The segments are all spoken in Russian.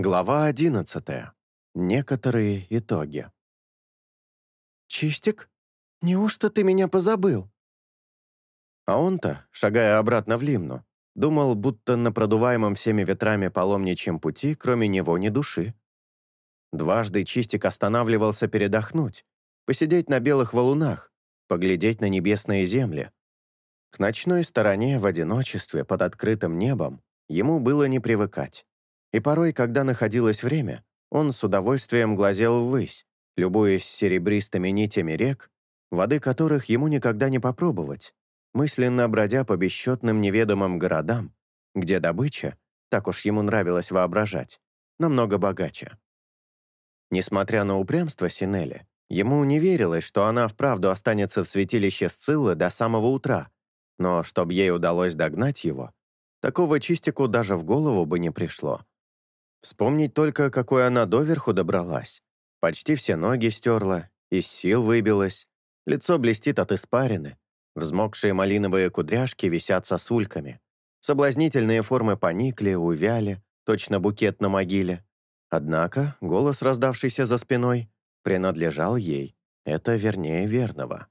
Глава одиннадцатая. Некоторые итоги. «Чистик, неужто ты меня позабыл?» А он-то, шагая обратно в Лимну, думал, будто на продуваемом всеми ветрами паломничьем пути кроме него ни души. Дважды Чистик останавливался передохнуть, посидеть на белых валунах, поглядеть на небесные земли. К ночной стороне в одиночестве под открытым небом ему было не привыкать. И порой, когда находилось время, он с удовольствием глазел ввысь, любуясь серебристыми нитями рек, воды которых ему никогда не попробовать, мысленно бродя по бесчетным неведомым городам, где добыча, так уж ему нравилось воображать, намного богаче. Несмотря на упрямство Синели, ему не верилось, что она вправду останется в святилище Сциллы до самого утра, но чтобы ей удалось догнать его, такого чистику даже в голову бы не пришло. Вспомнить только, какой она доверху добралась. Почти все ноги стерла, из сил выбилась, лицо блестит от испарины, взмокшие малиновые кудряшки висят сосульками, соблазнительные формы поникли, увяли, точно букет на могиле. Однако голос, раздавшийся за спиной, принадлежал ей. Это вернее верного.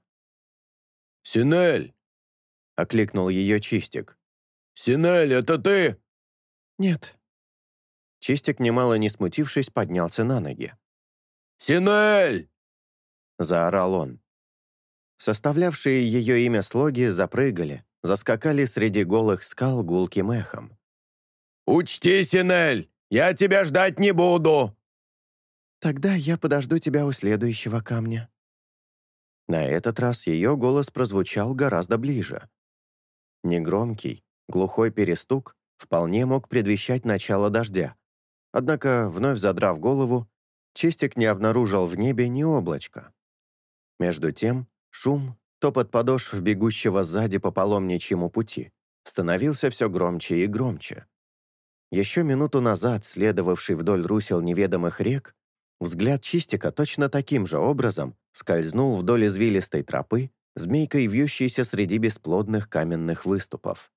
«Синель!» — окликнул ее Чистик. «Синель, это ты?» «Нет», Чистик, немало не смутившись, поднялся на ноги. «Синель!» — заорал он. Составлявшие ее имя слоги запрыгали, заскакали среди голых скал гулким эхом. «Учти, Синель, я тебя ждать не буду!» «Тогда я подожду тебя у следующего камня». На этот раз ее голос прозвучал гораздо ближе. Негромкий, глухой перестук вполне мог предвещать начало дождя. Однако, вновь задрав голову, Чистик не обнаружил в небе ни облачка. Между тем, шум, топот подошв бегущего сзади по паломничьему пути, становился все громче и громче. Еще минуту назад, следовавший вдоль русел неведомых рек, взгляд Чистика точно таким же образом скользнул вдоль извилистой тропы, змейкой вьющейся среди бесплодных каменных выступов.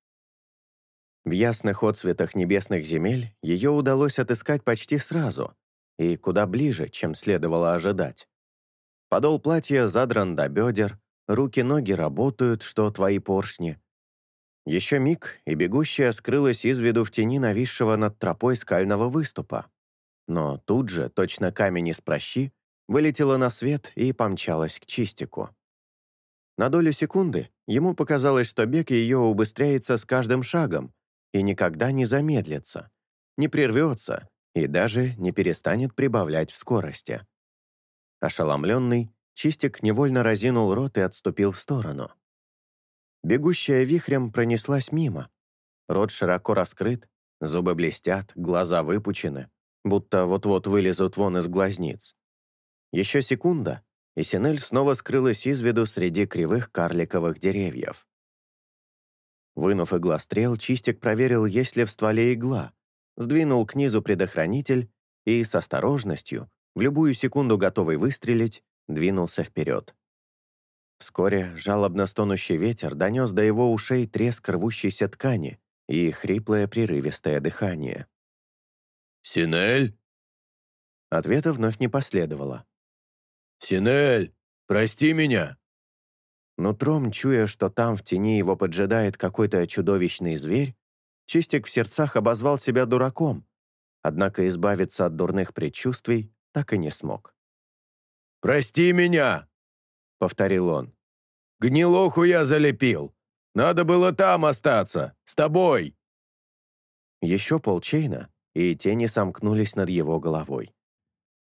В ясных отцветах небесных земель ее удалось отыскать почти сразу и куда ближе, чем следовало ожидать. Подол платья задран до бедер, руки-ноги работают, что твои поршни. Еще миг, и бегущая скрылась из виду в тени нависшего над тропой скального выступа. Но тут же, точно камень из прощи, вылетела на свет и помчалась к чистику. На долю секунды ему показалось, что бег ее убыстряется с каждым шагом, и никогда не замедлится, не прервется и даже не перестанет прибавлять в скорости. Ошеломленный, Чистик невольно разинул рот и отступил в сторону. Бегущая вихрем пронеслась мимо. Рот широко раскрыт, зубы блестят, глаза выпучены, будто вот-вот вылезут вон из глазниц. Еще секунда, и Синель снова скрылась из виду среди кривых карликовых деревьев. Вынув иглострел, Чистик проверил, есть ли в стволе игла, сдвинул к низу предохранитель и с осторожностью, в любую секунду готовый выстрелить, двинулся вперед. Вскоре жалобно стонущий ветер донес до его ушей треск рвущейся ткани и хриплое прерывистое дыхание. «Синель?» Ответа вновь не последовало. «Синель, прости меня!» Нутром, чуя, что там в тени его поджидает какой-то чудовищный зверь, Чистик в сердцах обозвал себя дураком, однако избавиться от дурных предчувствий так и не смог. «Прости меня!» — повторил он. «Гнилоху я залепил! Надо было там остаться, с тобой!» Еще полчейна, и тени сомкнулись над его головой.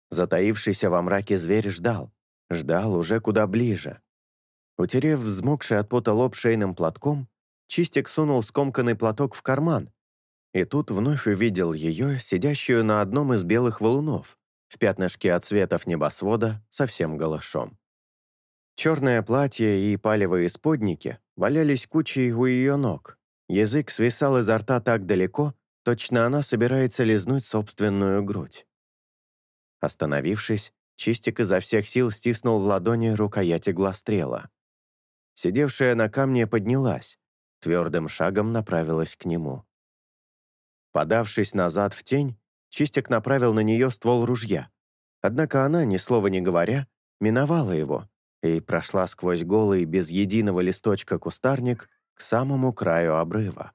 Затаившийся во мраке зверь ждал, ждал уже куда ближе. Утерев взмокший от пота лоб шейным платком, Чистик сунул скомканный платок в карман, и тут вновь увидел ее, сидящую на одном из белых валунов, в пятнышке от цветов небосвода, совсем голышом. Черное платье и палевые сподники валялись кучей у ее ног. Язык свисал изо рта так далеко, точно она собирается лизнуть собственную грудь. Остановившись, Чистик изо всех сил стиснул в ладони рукоять иглострела. Сидевшая на камне поднялась, твердым шагом направилась к нему. Подавшись назад в тень, Чистик направил на нее ствол ружья. Однако она, ни слова не говоря, миновала его и прошла сквозь голый, без единого листочка кустарник к самому краю обрыва.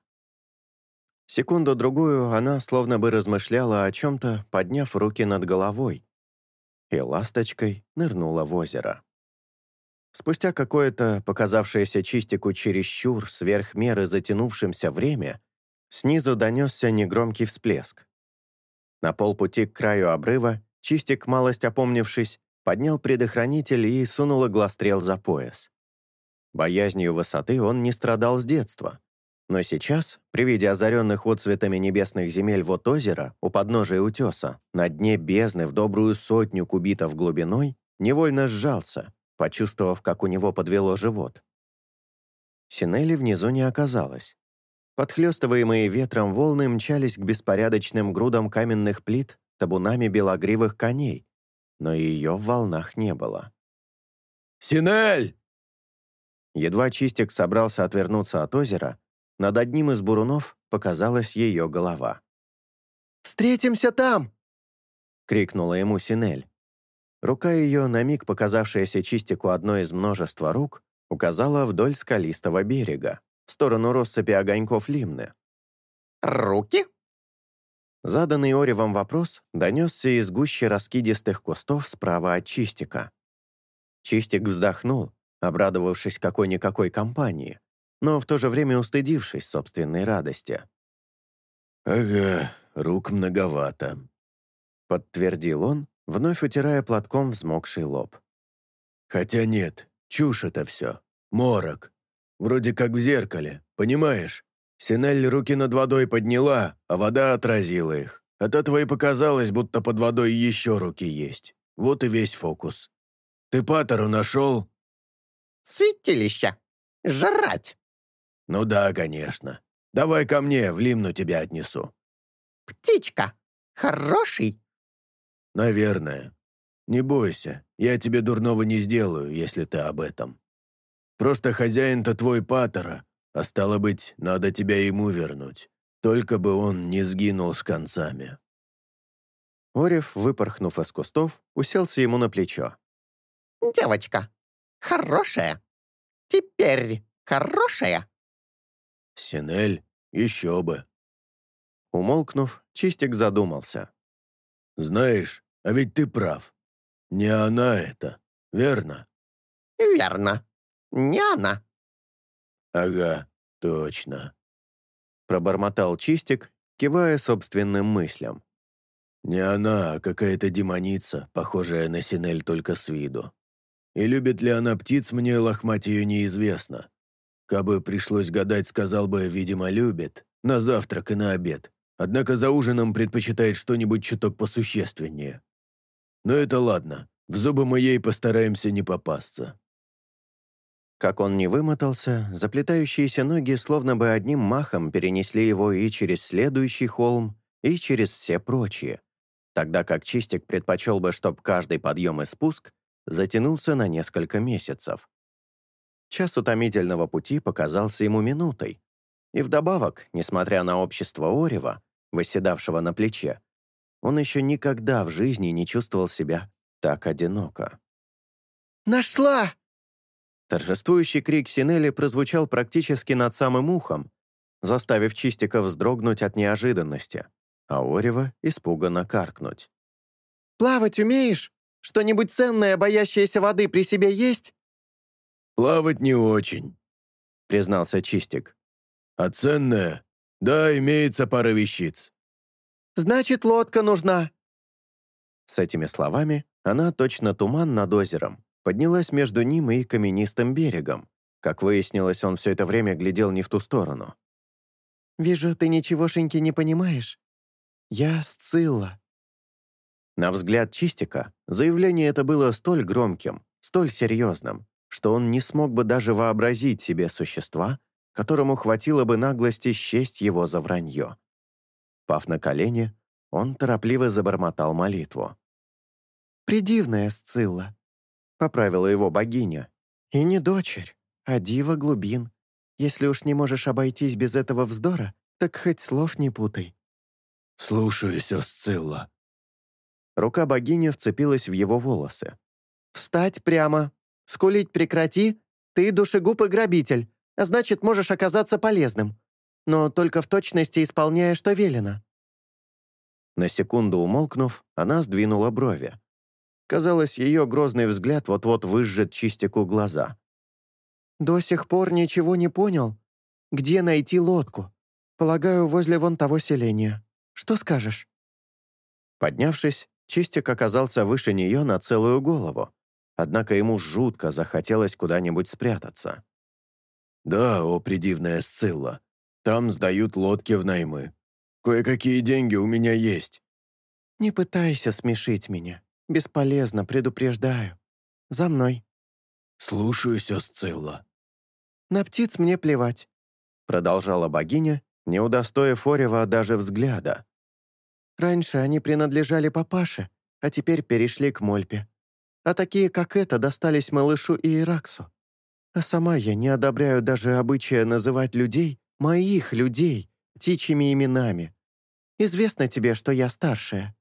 Секунду-другую она словно бы размышляла о чем-то, подняв руки над головой, и ласточкой нырнула в озеро. Спустя какое-то, показавшееся чистику чересчур, сверх меры затянувшимся время, снизу донесся негромкий всплеск. На полпути к краю обрыва чистик, малость опомнившись, поднял предохранитель и сунул иглострел за пояс. Боязнью высоты он не страдал с детства. Но сейчас, при виде озаренных отцветами небесных земель вот озера, у подножия утеса, на дне бездны в добрую сотню кубитов глубиной, невольно сжался, почувствовав, как у него подвело живот. Синели внизу не оказалось. Подхлёстываемые ветром волны мчались к беспорядочным грудам каменных плит табунами белогривых коней, но ее в волнах не было. «Синель!» Едва Чистик собрался отвернуться от озера, над одним из бурунов показалась ее голова. «Встретимся там!» — крикнула ему Синель. Рука ее, на миг показавшаяся Чистику одной из множества рук, указала вдоль скалистого берега, в сторону россыпи огоньков Лимны. «Руки?» Заданный Оревом вопрос донесся из гущи раскидистых кустов справа от Чистика. Чистик вздохнул, обрадовавшись какой-никакой компании, но в то же время устыдившись собственной радости. «Ага, рук многовато», — подтвердил он, вновь утирая платком взмокший лоб. «Хотя нет, чушь это все. Морок. Вроде как в зеркале, понимаешь? Синель руки над водой подняла, а вода отразила их. От этого и показалось, будто под водой еще руки есть. Вот и весь фокус. Ты Патеру нашел?» «Святилище! Жрать!» «Ну да, конечно. Давай ко мне, в Лимну тебя отнесу». «Птичка! Хороший!» «Наверное. Не бойся, я тебе дурного не сделаю, если ты об этом. Просто хозяин-то твой Паттера, а стало быть, надо тебя ему вернуть. Только бы он не сгинул с концами». Орев, выпорхнув из кустов, уселся ему на плечо. «Девочка, хорошая. Теперь хорошая?» «Синель, еще бы». Умолкнув, Чистик задумался. «Знаешь, а ведь ты прав. Не она это, верно?» «Верно. Не она». «Ага, точно», — пробормотал Чистик, кивая собственным мыслям. «Не она, а какая-то демоница, похожая на Синель только с виду. И любит ли она птиц, мне лохмать ее неизвестно. Кабы пришлось гадать, сказал бы, видимо, любит. На завтрак и на обед. Однако за ужином предпочитает что-нибудь чуток посущественнее. Но это ладно. В зубы мы ей постараемся не попасться. Как он не вымотался, заплетающиеся ноги словно бы одним махом перенесли его и через следующий холм, и через все прочие, тогда как Чистик предпочел бы, чтоб каждый подъем и спуск затянулся на несколько месяцев. Час утомительного пути показался ему минутой. И вдобавок, несмотря на общество Орева, восседавшего на плече, он еще никогда в жизни не чувствовал себя так одиноко. «Нашла!» Торжествующий крик Синели прозвучал практически над самым ухом, заставив Чистика вздрогнуть от неожиданности, а Орева испуганно каркнуть. «Плавать умеешь? Что-нибудь ценное, боящееся воды при себе есть?» «Плавать не очень», — признался Чистик. «А ценное? Да, имеется пара вещиц». «Значит, лодка нужна». С этими словами она, точно туман над озером, поднялась между ним и каменистым берегом. Как выяснилось, он все это время глядел не в ту сторону. «Вижу, ты ничегошеньки не понимаешь. Я Сцилла». На взгляд Чистика заявление это было столь громким, столь серьезным, что он не смог бы даже вообразить себе существа, которому хватило бы наглости счесть его за вранье. Пав на колени, он торопливо забормотал молитву. «Придивная Сцилла», — поправила его богиня. «И не дочерь, а дива глубин. Если уж не можешь обойтись без этого вздора, так хоть слов не путай». «Слушаюсь, Осцилла». Рука богини вцепилась в его волосы. «Встать прямо! Скулить прекрати! Ты душегуб и грабитель, а значит, можешь оказаться полезным. Но только в точности исполняя, что велено». На секунду умолкнув, она сдвинула брови. Казалось, ее грозный взгляд вот-вот выжжет чистику глаза. «До сих пор ничего не понял. Где найти лодку? Полагаю, возле вон того селения. Что скажешь?» Поднявшись, Чистик оказался выше нее на целую голову. Однако ему жутко захотелось куда-нибудь спрятаться. «Да, о придивная Сцилла, там сдают лодки в наймы. Кое-какие деньги у меня есть». «Не пытайся смешить меня. Бесполезно, предупреждаю. За мной». «Слушаюсь, Осцилла». «На птиц мне плевать», — продолжала богиня, не удостоив Орева даже взгляда. «Раньше они принадлежали папаше, а теперь перешли к Мольпе. А такие, как это, достались малышу и Ираксу. А сама я не одобряю даже обычая называть людей, моих людей, птичьими именами. Известно тебе, что я старшая».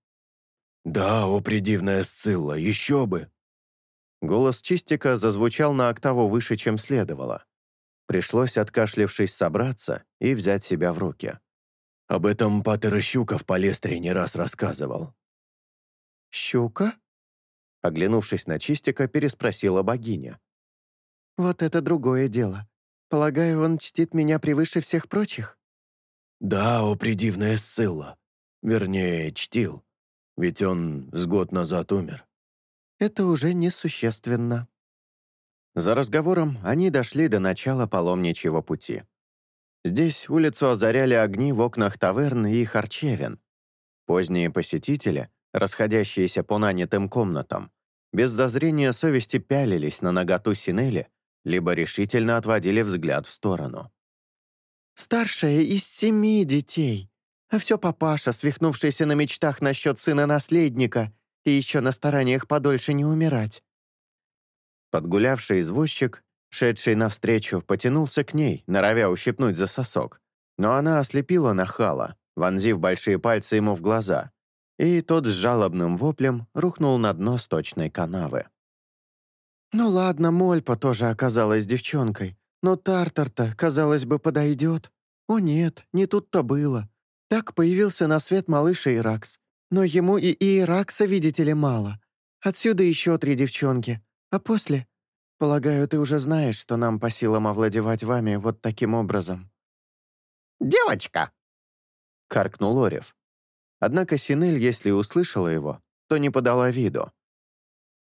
«Да, о придивная Сцилла, еще бы!» Голос Чистика зазвучал на октаву выше, чем следовало. Пришлось, откашлившись, собраться и взять себя в руки. Об этом Патер Щука в Палестре не раз рассказывал. «Щука?» Оглянувшись на Чистика, переспросила богиня. «Вот это другое дело. Полагаю, он чтит меня превыше всех прочих?» «Да, о придивная ссыла. Вернее, чтил. Ведь он с год назад умер». «Это уже несущественно», за разговором они дошли до начала паломничьего пути. Здесь улицу озаряли огни в окнах таверн и харчевин. Поздние посетители, расходящиеся по нанятым комнатам, без зазрения совести пялились на наготу Синели, либо решительно отводили взгляд в сторону. «Старшая из семи детей, а все папаша, свихнувшийся на мечтах насчет сына-наследника и еще на стараниях подольше не умирать. Подгулявший извозчик, шедший навстречу, потянулся к ней, норовя ущипнуть за сосок. Но она ослепила нахала, вонзив большие пальцы ему в глаза, и тот с жалобным воплем рухнул на дно сточной канавы. «Ну ладно, Мольпа тоже оказалась девчонкой, но Тартар-то, казалось бы, подойдет. О нет, не тут-то было. Так появился на свет малыш Иракс. Но ему и Иракса, видите ли, мало. Отсюда еще три девчонки, а после? Полагаю, ты уже знаешь, что нам по силам овладевать вами вот таким образом». «Девочка!» — каркнул Орев. Однако Синель, если услышала его, то не подала виду.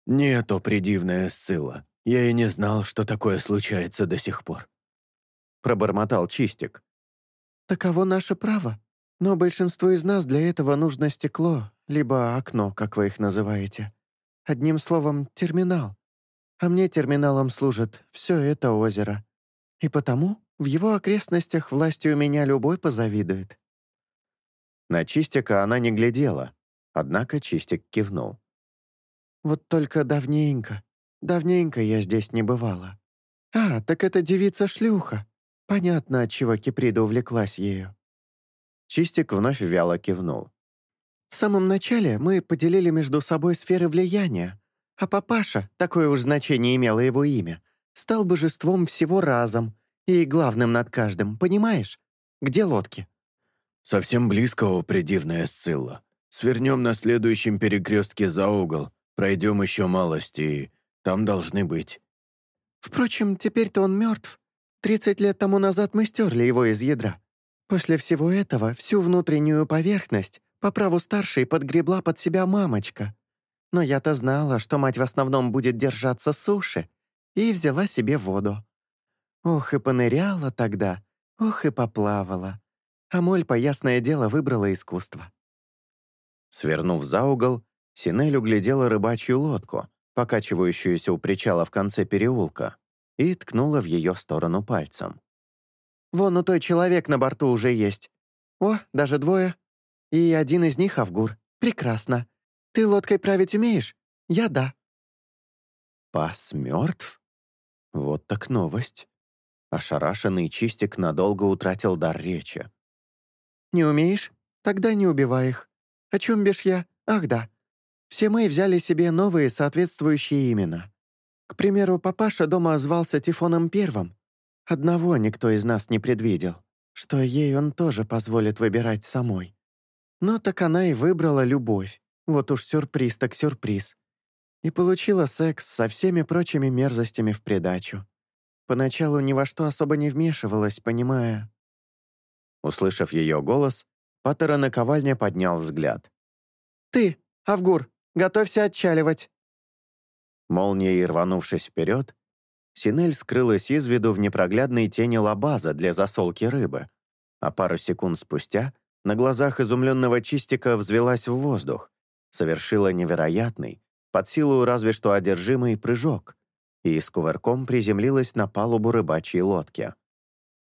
«Нет, о придивная ссыла. Я и не знал, что такое случается до сих пор». Пробормотал Чистик. «Таково наше право. Но большинству из нас для этого нужно стекло, либо окно, как вы их называете. Одним словом, терминал а мне терминалом служит все это озеро. И потому в его окрестностях властью меня любой позавидует». На Чистика она не глядела, однако Чистик кивнул. «Вот только давненько, давненько я здесь не бывала. А, так это девица-шлюха. Понятно, отчего Киприда увлеклась ею». Чистик вновь вяло кивнул. «В самом начале мы поделили между собой сферы влияния, а папаша, такое уж значение имело его имя, стал божеством всего разом и главным над каждым, понимаешь? Где лодки?» «Совсем близкого придивная Сцилла. Свернем на следующем перекрестке за угол, пройдем еще малость, и там должны быть». «Впрочем, теперь-то он мертв. Тридцать лет тому назад мы стерли его из ядра. После всего этого всю внутреннюю поверхность по праву старшей подгребла под себя мамочка. Но я-то знала, что мать в основном будет держаться суши, и взяла себе воду. Ох, и поныряла тогда, ох, и поплавала. А Мольпа, ясное дело, выбрала искусство. Свернув за угол, Синель углядела рыбачью лодку, покачивающуюся у причала в конце переулка, и ткнула в ее сторону пальцем. «Вон у той человек на борту уже есть. О, даже двое. И один из них — Авгур. Прекрасно. Ты лодкой править умеешь? Я да». «Пас мертв? Вот так новость». Ошарашенный чистик надолго утратил дар речи. «Не умеешь? Тогда не убивай их. О чем бишь я? Ах да. Все мы взяли себе новые соответствующие имена. К примеру, папаша дома звался Тифоном Первым. Одного никто из нас не предвидел, что ей он тоже позволит выбирать самой. Но так она и выбрала любовь. Вот уж сюрприз так сюрприз. И получила секс со всеми прочими мерзостями в придачу. Поначалу ни во что особо не вмешивалась, понимая... Услышав ее голос, Паттера наковальня поднял взгляд. «Ты, Авгур, готовься отчаливать!» Молнией рванувшись вперед, Синель скрылась из виду в непроглядной тени лабаза для засолки рыбы, а пару секунд спустя на глазах изумленного чистика взвелась в воздух, совершила невероятный, под силу разве что одержимый прыжок, и с кувырком приземлилась на палубу рыбачьей лодки.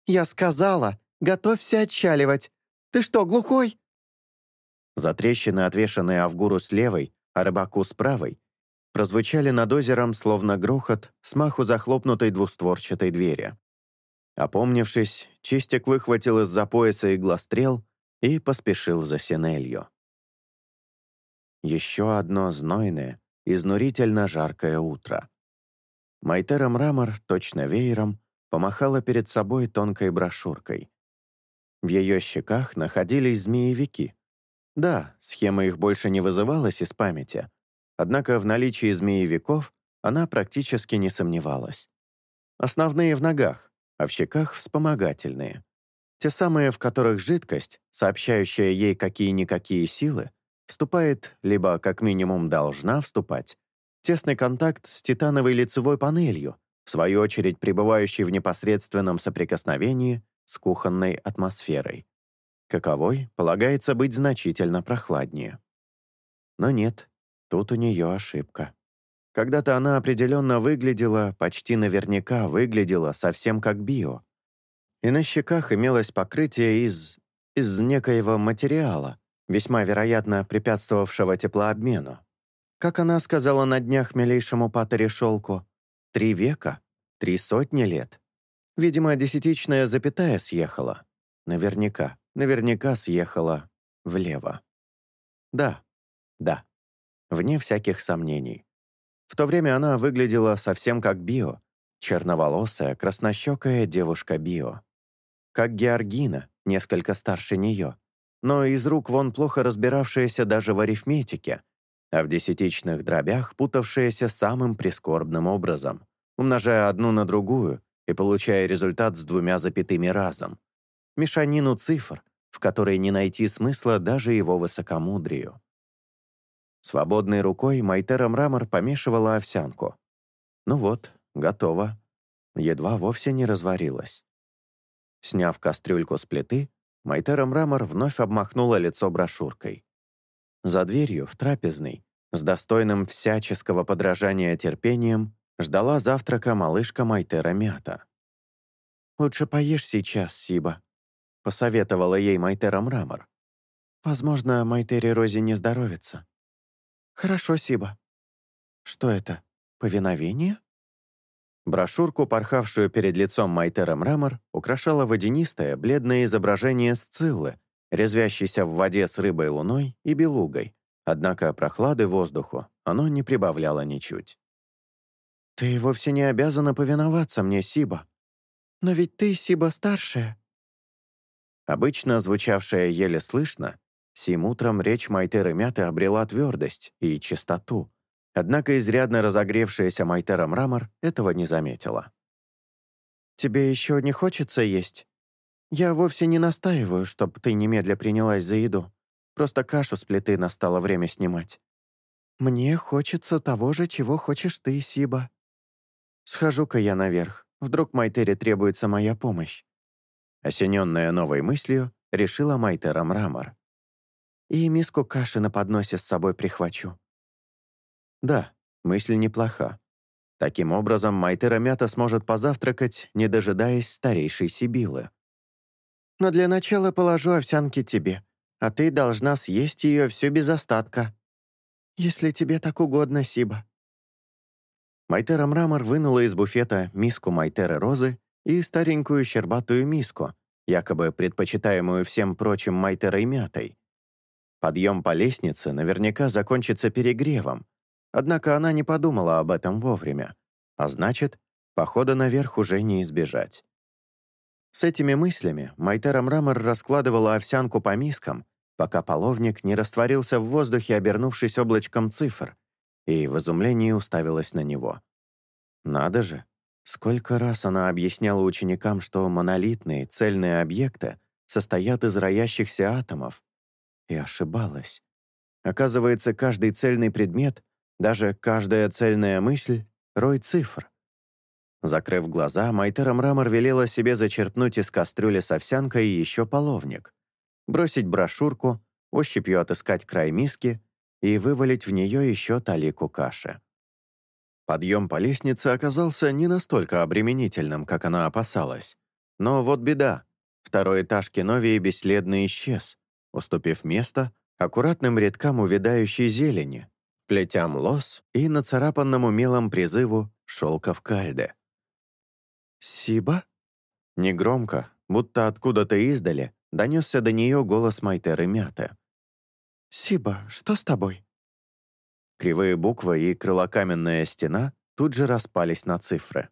«Я сказала, готовься отчаливать! Ты что, глухой?» Затрещины, отвешенные Авгуру с левой, а рыбаку с правой, прозвучали над озером, словно грохот, смаху захлопнутой двустворчатой двери. Опомнившись, Чистик выхватил из-за пояса иглострел и поспешил за Синелью. Еще одно знойное, изнурительно жаркое утро. Майтера Мрамор, точно веером, помахала перед собой тонкой брошюркой. В ее щеках находились змеевики. Да, схема их больше не вызывалась из памяти, однако в наличии змеевиков она практически не сомневалась. Основные в ногах, а в щеках вспомогательные. Те самые, в которых жидкость, сообщающая ей какие-никакие силы, вступает, либо как минимум должна вступать, тесный контакт с титановой лицевой панелью, в свою очередь пребывающей в непосредственном соприкосновении с кухонной атмосферой. Каковой полагается быть значительно прохладнее. Но нет, тут у нее ошибка. Когда-то она определенно выглядела, почти наверняка выглядела совсем как био. И на щеках имелось покрытие из... из некоего материала, весьма вероятно препятствовавшего теплообмену. Как она сказала на днях милейшему патере Шелку, три века, три сотни лет. Видимо, десятичная запятая съехала. Наверняка, наверняка съехала влево. Да, да, вне всяких сомнений. В то время она выглядела совсем как Био, черноволосая, краснощекая девушка-био. Как Георгина, несколько старше нее, но из рук вон плохо разбиравшаяся даже в арифметике, а в десятичных дробях путавшаяся самым прискорбным образом, умножая одну на другую и получая результат с двумя запятыми разом. Мешанину цифр, в которой не найти смысла даже его высокомудрию. Свободной рукой Майтера Мрамор помешивала овсянку. Ну вот, готово. Едва вовсе не разварилась. Сняв кастрюльку с плиты, Майтера Мрамор вновь обмахнула лицо брошюркой. За дверью, в трапезной, с достойным всяческого подражания терпением, ждала завтрака малышка Майтера Мята. «Лучше поешь сейчас, Сиба», — посоветовала ей Майтера Мрамор. «Возможно, Майтере Розе не здоровится». «Хорошо, Сиба». «Что это? Повиновение?» Брошюрку, порхавшую перед лицом Майтера Мрамор, украшало водянистое, бледное изображение Сциллы, резвящейся в воде с рыбой луной и белугой, однако прохлады воздуху оно не прибавляло ничуть. «Ты вовсе не обязана повиноваться мне, Сиба. Но ведь ты, Сиба, старшая». Обычно звучавшая еле слышно, сим утром речь Майтеры Мяты обрела твердость и чистоту, однако изрядно разогревшаяся Майтера Мрамор этого не заметила. «Тебе еще не хочется есть? Я вовсе не настаиваю, чтобы ты немедля принялась за еду. Просто кашу с плиты настало время снимать. Мне хочется того же, чего хочешь ты, Сиба. Схожу-ка я наверх. Вдруг Майтере требуется моя помощь. Осененная новой мыслью, решила Майтера Мрамор. И миску каши на подносе с собой прихвачу. Да, мысль неплоха. Таким образом, Майтера Мята сможет позавтракать, не дожидаясь старейшей Сибилы. Но для начала положу овсянки тебе, а ты должна съесть ее все без остатка. Если тебе так угодно, Сиба». Майтера Мрамор вынула из буфета миску Майтеры Розы и старенькую щербатую миску, якобы предпочитаемую всем прочим Майтерой мятой, Подъем по лестнице наверняка закончится перегревом, однако она не подумала об этом вовремя, а значит, похода наверх уже не избежать. С этими мыслями Майтера Мрамор раскладывала овсянку по мискам, пока половник не растворился в воздухе, обернувшись облачком цифр, и в изумлении уставилась на него. Надо же, сколько раз она объясняла ученикам, что монолитные цельные объекты состоят из роящихся атомов, и ошибалась. Оказывается, каждый цельный предмет, даже каждая цельная мысль — рой цифр. Закрыв глаза, Майтера Мрамор велела себе зачерпнуть из кастрюли с овсянкой еще половник, бросить брошюрку, ощупью отыскать край миски и вывалить в нее еще талику каши. Подъем по лестнице оказался не настолько обременительным, как она опасалась. Но вот беда. Второй этаж Кеновии бесследно исчез, уступив место аккуратным рядкам увядающей зелени, плетям лос и нацарапанному мелом призыву «Шелков кальде». «Сиба?» Негромко, будто откуда-то издали, донесся до нее голос Майтеры Мяты. «Сиба, что с тобой?» Кривые буквы и крылокаменная стена тут же распались на цифры.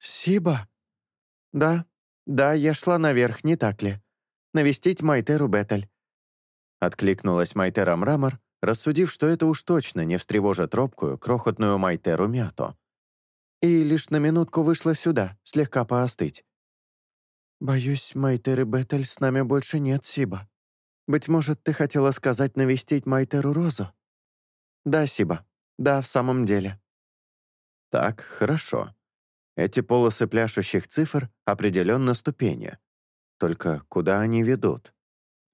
«Сиба?» «Да, да, я шла наверх, не так ли? Навестить Майтеру Беттель». Откликнулась Майтера Мрамор, рассудив, что это уж точно не встревожит робкую, крохотную Майтеру Мяту и лишь на минутку вышла сюда, слегка поостыть. «Боюсь, Майтеры Беттель с нами больше нет, Сиба. Быть может, ты хотела сказать навестить Майтеру Розу?» «Да, Сиба. Да, в самом деле». «Так, хорошо. Эти полосы пляшущих цифр определенно ступени. Только куда они ведут?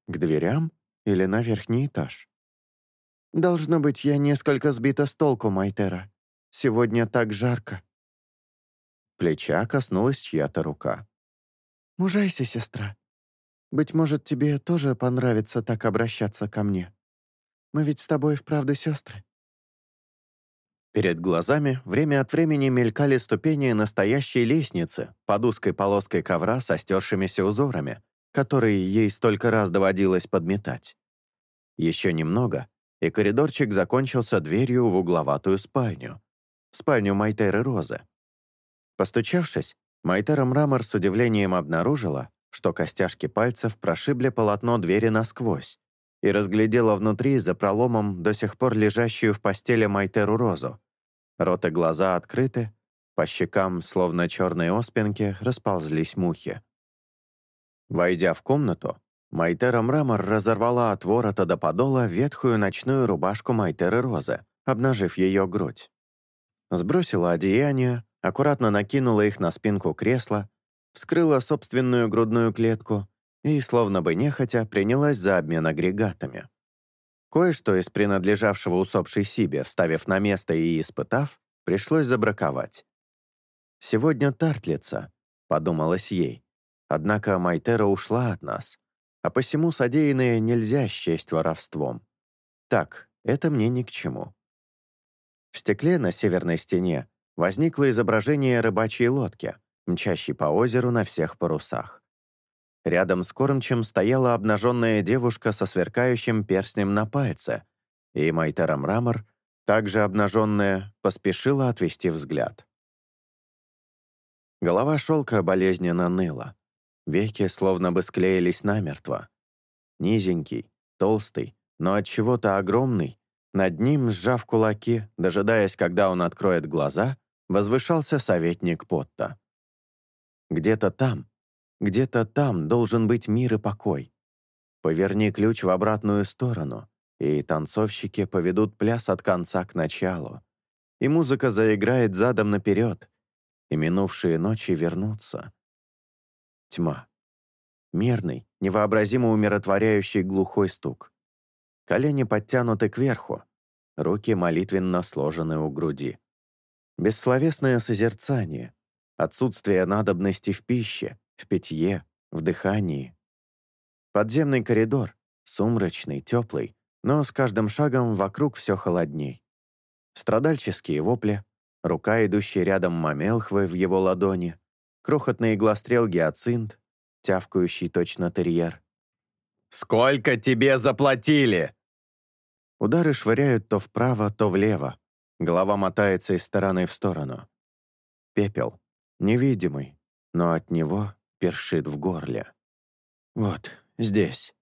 К дверям или на верхний этаж?» «Должно быть, я несколько сбита с толку, Майтера. Сегодня так жарко». Плеча коснулась чья-то рука. «Мужайся, сестра. Быть может, тебе тоже понравится так обращаться ко мне. Мы ведь с тобой вправду сестры». Перед глазами время от времени мелькали ступени настоящей лестницы под узкой полоской ковра со стершимися узорами, которые ей столько раз доводилось подметать. Еще немного, и коридорчик закончился дверью в угловатую спальню. Спальню Майтеры Розы. Постучавшись, Майтера Мрамор с удивлением обнаружила, что костяшки пальцев прошибли полотно двери насквозь и разглядела внутри за проломом до сих пор лежащую в постели Майтеру Розу. Рот и глаза открыты, по щекам, словно черные оспинки, расползлись мухи. Войдя в комнату, Майтера Мрамор разорвала от ворота до подола ветхую ночную рубашку Майтеры Розы, обнажив ее грудь. Сбросила одеяние, аккуратно накинула их на спинку кресла, вскрыла собственную грудную клетку и, словно бы нехотя, принялась за обмен агрегатами. Кое-что из принадлежавшего усопшей Сибе, вставив на место и испытав, пришлось забраковать. «Сегодня Тартлица», — подумалось ей. Однако Майтера ушла от нас, а посему содеянное нельзя счесть воровством. Так, это мне ни к чему. В стекле на северной стене возникло изображение рыбачьей лодки, мчащей по озеру на всех парусах. Рядом с кормчем стояла обнаженная девушка со сверкающим перстнем на пальце, и Майтера Мрамор, также обнаженная, поспешила отвести взгляд. Голова шелка болезненно ныла. Веки словно бы склеились намертво. Низенький, толстый, но от чего-то огромный, над ним, сжав кулаки, дожидаясь, когда он откроет глаза, возвышался советник Потта. Где-то там, где-то там должен быть мир и покой. Поверни ключ в обратную сторону, и танцовщики поведут пляс от конца к началу. И музыка заиграет задом наперед, и минувшие ночи вернутся. Тьма. Мирный, невообразимо умиротворяющий глухой стук. Колени подтянуты кверху, руки молитвенно сложены у груди. Бессловесное созерцание, отсутствие надобности в пище, в питье, в дыхании. Подземный коридор, сумрачный, теплый, но с каждым шагом вокруг все холодней. Страдальческие вопли, рука, идущая рядом мамелхвы в его ладони, крохотный иглострел гиацинт, тявкающий точно терьер. Сколько тебе заплатили?» Удары швыряют то вправо, то влево. Голова мотается из стороны в сторону. Пепел. Невидимый, но от него першит в горле. Вот, здесь.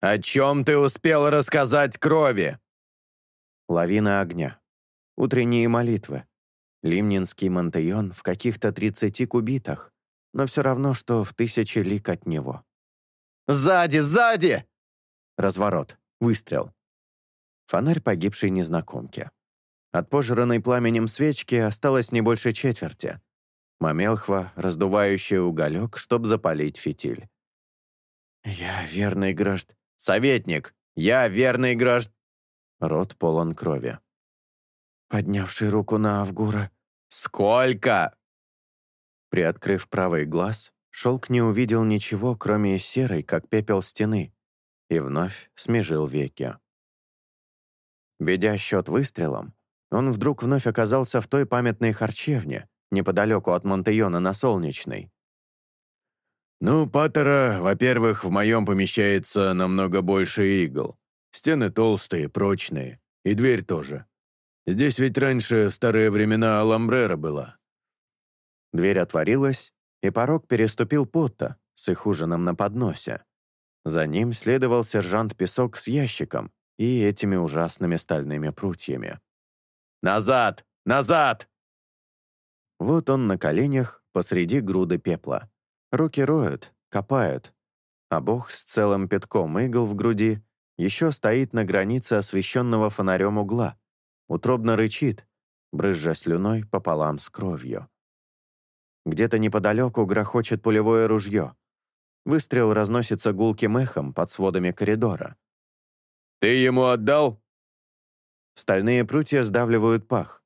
«О чем ты успел рассказать крови?» Лавина огня. Утренние молитвы. Лимнинский Монтеон в каких-то 30 кубитах, но все равно, что в тысячи лик от него. «Сзади, сзади!» Разворот. Выстрел. Фонарь погибшей незнакомки. От пожранной пламенем свечки осталось не больше четверти. Мамелхва, раздувающая уголек, чтоб запалить фитиль. «Я верный гражд... Советник! Я верный гражд...» Рот полон крови. Поднявший руку на Авгура. «Сколько?» Приоткрыв правый глаз, Шелк не увидел ничего, кроме серой, как пепел стены, и вновь смежил веки. Ведя счет выстрелом, он вдруг вновь оказался в той памятной харчевне, неподалеку от Монтеона на Солнечной. «Ну, паттера, во-первых, в моем помещается намного больше игл. Стены толстые, прочные. И дверь тоже. Здесь ведь раньше, в старые времена, Аламбрера была». Дверь отворилась, и порог переступил Потта с их ужином на подносе. За ним следовал сержант Песок с ящиком и этими ужасными стальными прутьями. «Назад! Назад!» Вот он на коленях посреди груды пепла. Руки роют, копают. А бог с целым пятком игл в груди еще стоит на границе освещенного фонарем угла. Утробно рычит, брызжа слюной пополам с кровью. Где-то неподалеку грохочет пулевое ружье. Выстрел разносится гулким эхом под сводами коридора. «Ты ему отдал?» Стальные прутья сдавливают пах.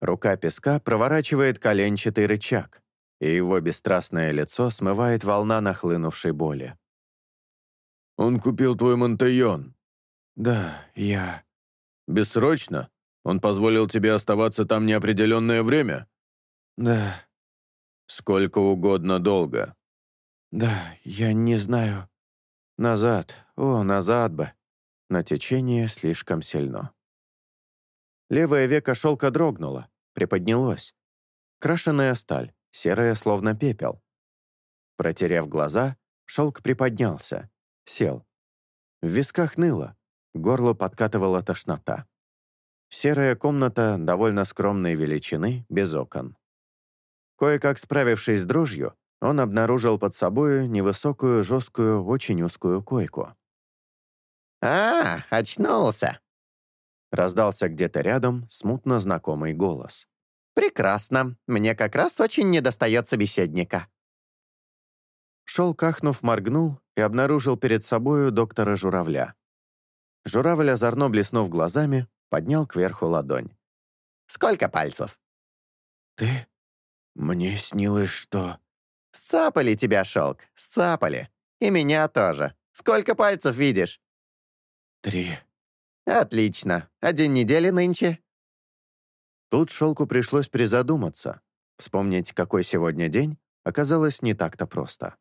Рука песка проворачивает коленчатый рычаг и его бесстрастное лицо смывает волна нахлынувшей боли. «Он купил твой Монтайон». «Да, я...» «Бессрочно? Он позволил тебе оставаться там неопределенное время?» «Да». «Сколько угодно долго». «Да, я не знаю». «Назад, о, назад бы». Но течение слишком сильно. Левое веко шелка дрогнуло, приподнялось. Крашеная сталь, серая, словно пепел. Протерев глаза, шелк приподнялся, сел. В висках ныло, горло подкатывала тошнота. Серая комната довольно скромной величины, без окон. Кое-как справившись с дрожью, он обнаружил под собою невысокую, жесткую, очень узкую койку. «А, очнулся!» Раздался где-то рядом смутно знакомый голос. «Прекрасно. Мне как раз очень недостает собеседника». Шел кахнув, моргнул и обнаружил перед собою доктора Журавля. Журавль, озорно блеснув глазами, поднял кверху ладонь. «Сколько пальцев?» «Ты? Мне снилось, что...» «Сцапали тебя, Шелк, сцапали. И меня тоже. Сколько пальцев видишь?» «Три». «Отлично. А день недели нынче?» Тут Шелку пришлось призадуматься. Вспомнить, какой сегодня день, оказалось не так-то просто.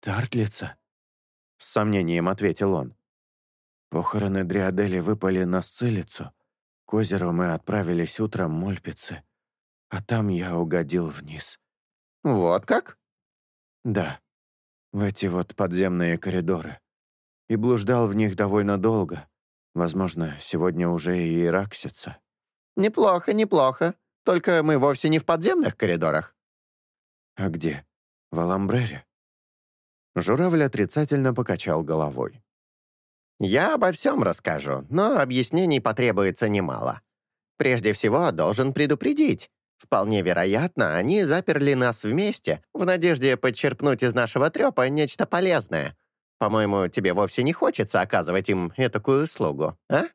«Тартлица?» — с сомнением ответил он. «Похороны Дриадели выпали на Сцилицу. К озеру мы отправились утром Мольпицы, а там я угодил вниз». «Вот как?» «Да, в эти вот подземные коридоры. И блуждал в них довольно долго. Возможно, сегодня уже и ираксится». «Неплохо, неплохо. Только мы вовсе не в подземных коридорах». «А где? В Аламбрере?» Журавль отрицательно покачал головой. «Я обо всем расскажу, но объяснений потребуется немало. Прежде всего, должен предупредить. Вполне вероятно, они заперли нас вместе в надежде подчерпнуть из нашего трёпа нечто полезное. По-моему, тебе вовсе не хочется оказывать им этакую услугу, а?»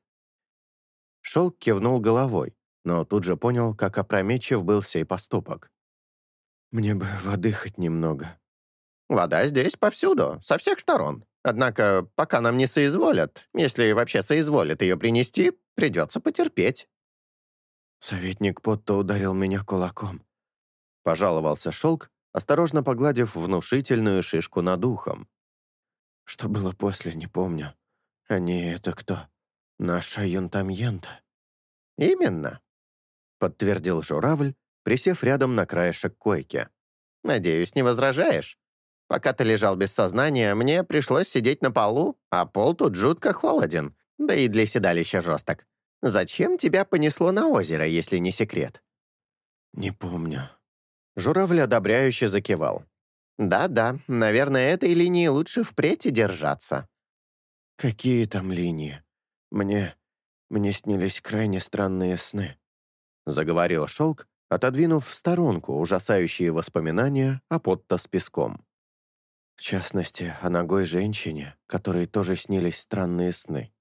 Шелк кивнул головой, но тут же понял, как опрометчив был сей поступок. «Мне бы воды хоть немного». «Вода здесь повсюду, со всех сторон. Однако, пока нам не соизволят, если вообще соизволят ее принести, придется потерпеть». Советник Потто ударил меня кулаком. Пожаловался Шелк, осторожно погладив внушительную шишку над ухом. Что было после, не помню. Они — это кто? Наша Юнтамьента?» «Именно», — подтвердил журавль, присев рядом на краешек койки. «Надеюсь, не возражаешь? Пока ты лежал без сознания, мне пришлось сидеть на полу, а пол тут жутко холоден, да и для седалища жесток. Зачем тебя понесло на озеро, если не секрет?» «Не помню». Журавль одобряюще закивал. «Да-да, наверное, этой линии лучше впредь и держаться». «Какие там линии? Мне... мне снились крайне странные сны», — заговорил Шелк, отодвинув в сторонку ужасающие воспоминания о Потто с песком. В частности, о ногой женщине, которой тоже снились странные сны.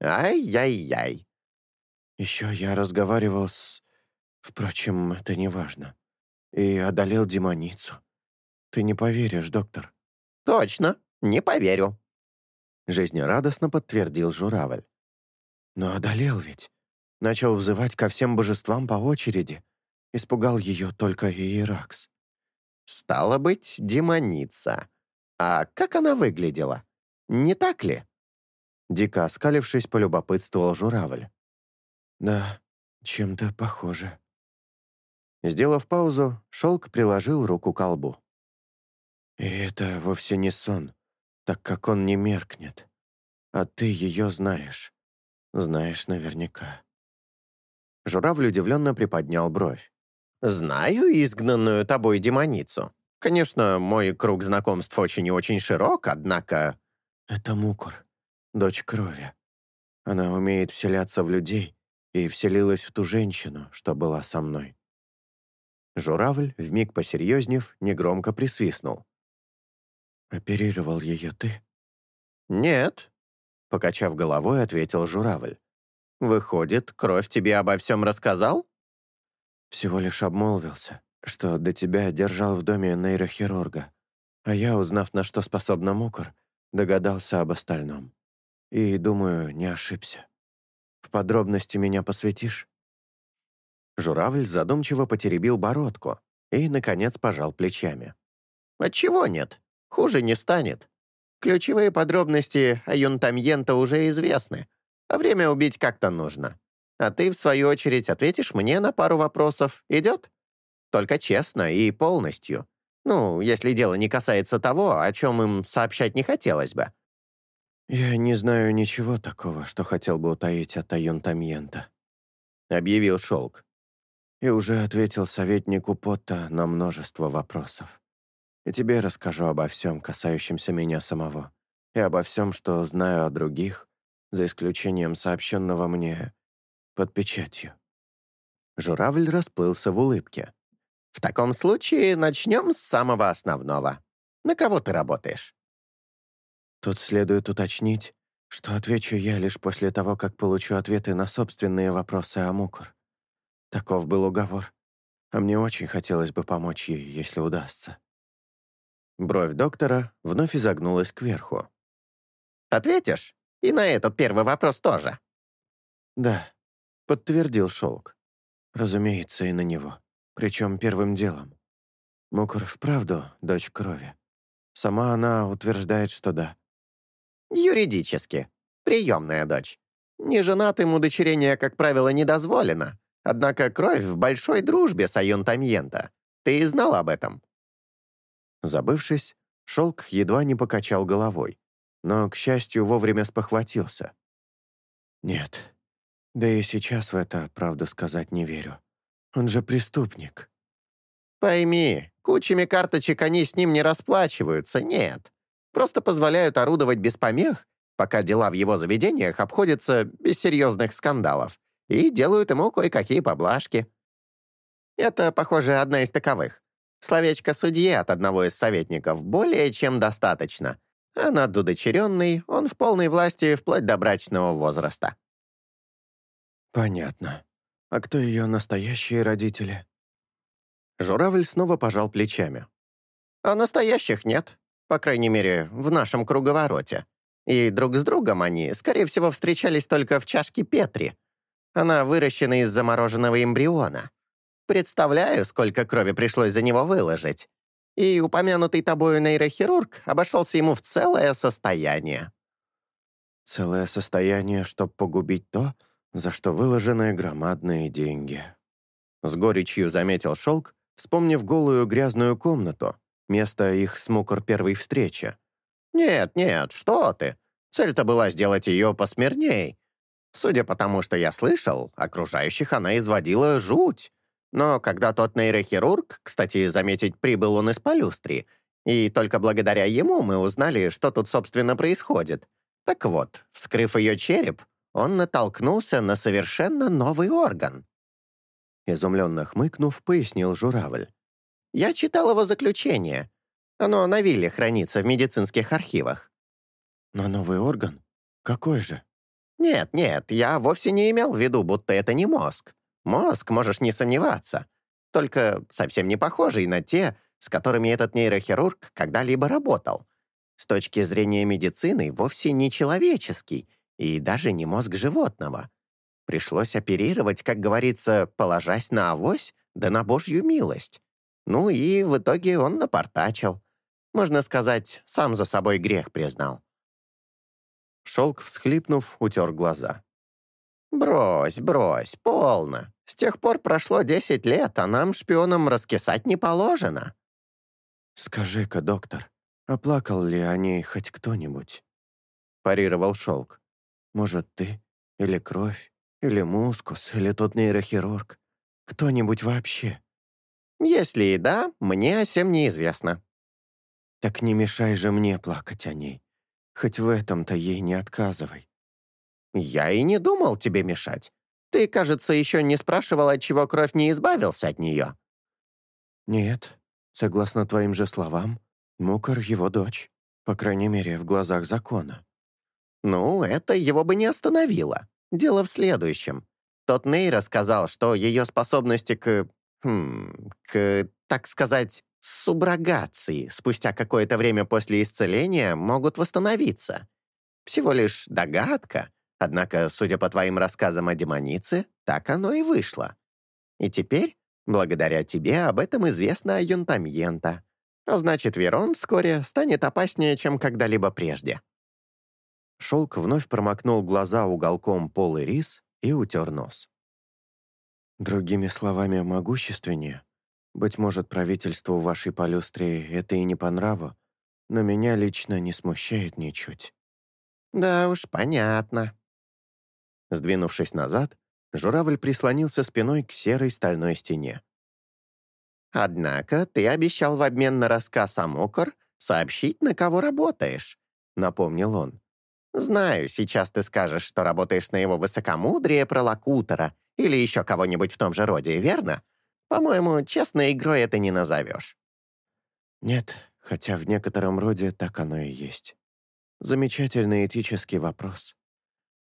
«Ай-яй-яй!» Еще я разговаривал с... Впрочем, это не важно. И одолел демоницу. Ты не поверишь, доктор. «Точно, не поверю», — жизнерадостно подтвердил журавль. Но одолел ведь. Начал взывать ко всем божествам по очереди. Испугал ее только Иеракс. «Стало быть, демоница. А как она выглядела? Не так ли?» Дико оскалившись, полюбопытствовал журавль. «Да, чем-то похоже». Сделав паузу, шелк приложил руку к колбу. «И это вовсе не сон, так как он не меркнет. А ты ее знаешь. Знаешь наверняка». Журавль удивленно приподнял бровь. «Знаю изгнанную тобой демоницу. Конечно, мой круг знакомств очень и очень широк, однако...» «Это Мукур, дочь крови. Она умеет вселяться в людей и вселилась в ту женщину, что была со мной». Журавль, вмиг посерьезнев, негромко присвистнул. «Оперировал ее ты?» «Нет», — покачав головой, ответил журавль. «Выходит, кровь тебе обо всем рассказал?» «Всего лишь обмолвился, что до тебя держал в доме нейрохирурга, а я, узнав, на что способна Мукор, догадался об остальном. И, думаю, не ошибся. В подробности меня посвятишь?» Журавль задумчиво потеребил бородку и, наконец, пожал плечами. «Отчего нет? Хуже не станет. Ключевые подробности о Юнтамьента уже известны, а время убить как-то нужно. А ты, в свою очередь, ответишь мне на пару вопросов. Идет? Только честно и полностью. Ну, если дело не касается того, о чем им сообщать не хотелось бы». «Я не знаю ничего такого, что хотел бы утаить от Аюнтамьента», — объявил Шелк. И уже ответил советнику Потта на множество вопросов. И тебе расскажу обо всем, касающемся меня самого, и обо всем, что знаю о других, за исключением сообщенного мне под печатью. Журавль расплылся в улыбке. «В таком случае начнем с самого основного. На кого ты работаешь?» Тут следует уточнить, что отвечу я лишь после того, как получу ответы на собственные вопросы о Мукур. Таков был уговор. А мне очень хотелось бы помочь ей, если удастся. Бровь доктора вновь изогнулась кверху. «Ответишь? И на этот первый вопрос тоже?» «Да», — подтвердил Шелк. «Разумеется, и на него. Причем первым делом. Мукр вправду дочь крови. Сама она утверждает, что да». «Юридически. Приемная дочь. Неженатым удочерение, как правило, не дозволено. Однако кровь в большой дружбе с Айонтамьента. Ты знал об этом?» Забывшись, Шелк едва не покачал головой, но, к счастью, вовремя спохватился. «Нет, да и сейчас в это, правду сказать, не верю. Он же преступник». «Пойми, кучами карточек они с ним не расплачиваются, нет. Просто позволяют орудовать без помех, пока дела в его заведениях обходятся без серьезных скандалов, и делают ему кое-какие поблажки. Это, похоже, одна из таковых. Словечко судье от одного из советников более чем достаточно, а над удочеренный он в полной власти вплоть до брачного возраста. «Понятно. А кто ее настоящие родители?» Журавль снова пожал плечами. «А настоящих нет, по крайней мере, в нашем круговороте. И друг с другом они, скорее всего, встречались только в чашке Петри. Она выращена из замороженного эмбриона. Представляю, сколько крови пришлось за него выложить. и упомянутый тобою нейрохирург обошелся ему в целое состояние». «Целое состояние, чтобы погубить то, за что выложены громадные деньги». С горечью заметил Шелк, вспомнив голую грязную комнату, место их с Мукор первой встречи. «Нет, нет, что ты. Цель-то была сделать ее посмирней. Судя по тому, что я слышал, окружающих она изводила жуть. Но когда тот нейрохирург, кстати, заметить, прибыл он из Полюстри, и только благодаря ему мы узнали, что тут, собственно, происходит. Так вот, вскрыв ее череп, он натолкнулся на совершенно новый орган. Изумленно хмыкнув, пояснил журавль. «Я читал его заключение. Оно на вилле хранится в медицинских архивах». «Но новый орган? Какой же?» «Нет, нет, я вовсе не имел в виду, будто это не мозг. Мозг, можешь не сомневаться. Только совсем не похожий на те, с которыми этот нейрохирург когда-либо работал. С точки зрения медицины вовсе не человеческий и даже не мозг животного. Пришлось оперировать, как говорится, положась на авось, да на божью милость. Ну и в итоге он напортачил. Можно сказать, сам за собой грех признал. Шелк, всхлипнув, утер глаза. «Брось, брось, полно. С тех пор прошло десять лет, а нам, шпионам, раскисать не положено». «Скажи-ка, доктор, оплакал ли о ней хоть кто-нибудь?» Парировал Шелк. «Может, ты? Или кровь? Или мускус, или тот нейрохирург. Кто-нибудь вообще. Если и да, мне о сем неизвестно. Так не мешай же мне плакать о ней. Хоть в этом-то ей не отказывай. Я и не думал тебе мешать. Ты, кажется, еще не спрашивал, от чего кровь не избавился от нее. Нет, согласно твоим же словам, Мукар — его дочь. По крайней мере, в глазах закона. Ну, это его бы не остановило. Дело в следующем. Тот Ней рассказал, что ее способности к... Хм, к, так сказать, суброгации спустя какое-то время после исцеления могут восстановиться. Всего лишь догадка, однако, судя по твоим рассказам о демонице, так оно и вышло. И теперь, благодаря тебе, об этом известно Юнтамьента. А значит, Верон вскоре станет опаснее, чем когда-либо прежде. Шелк вновь промокнул глаза уголком полы рис и утер нос. Другими словами, могущественнее. Быть может, правительству вашей полюстрии это и не по нраву, но меня лично не смущает ничуть. Да уж, понятно. Сдвинувшись назад, журавль прислонился спиной к серой стальной стене. «Однако ты обещал в обмен на рассказ о Мокор сообщить, на кого работаешь», — напомнил он. Знаю, сейчас ты скажешь, что работаешь на его высокомудрие пролокутора или еще кого-нибудь в том же роде, верно? По-моему, честной игрой это не назовешь». «Нет, хотя в некотором роде так оно и есть. Замечательный этический вопрос.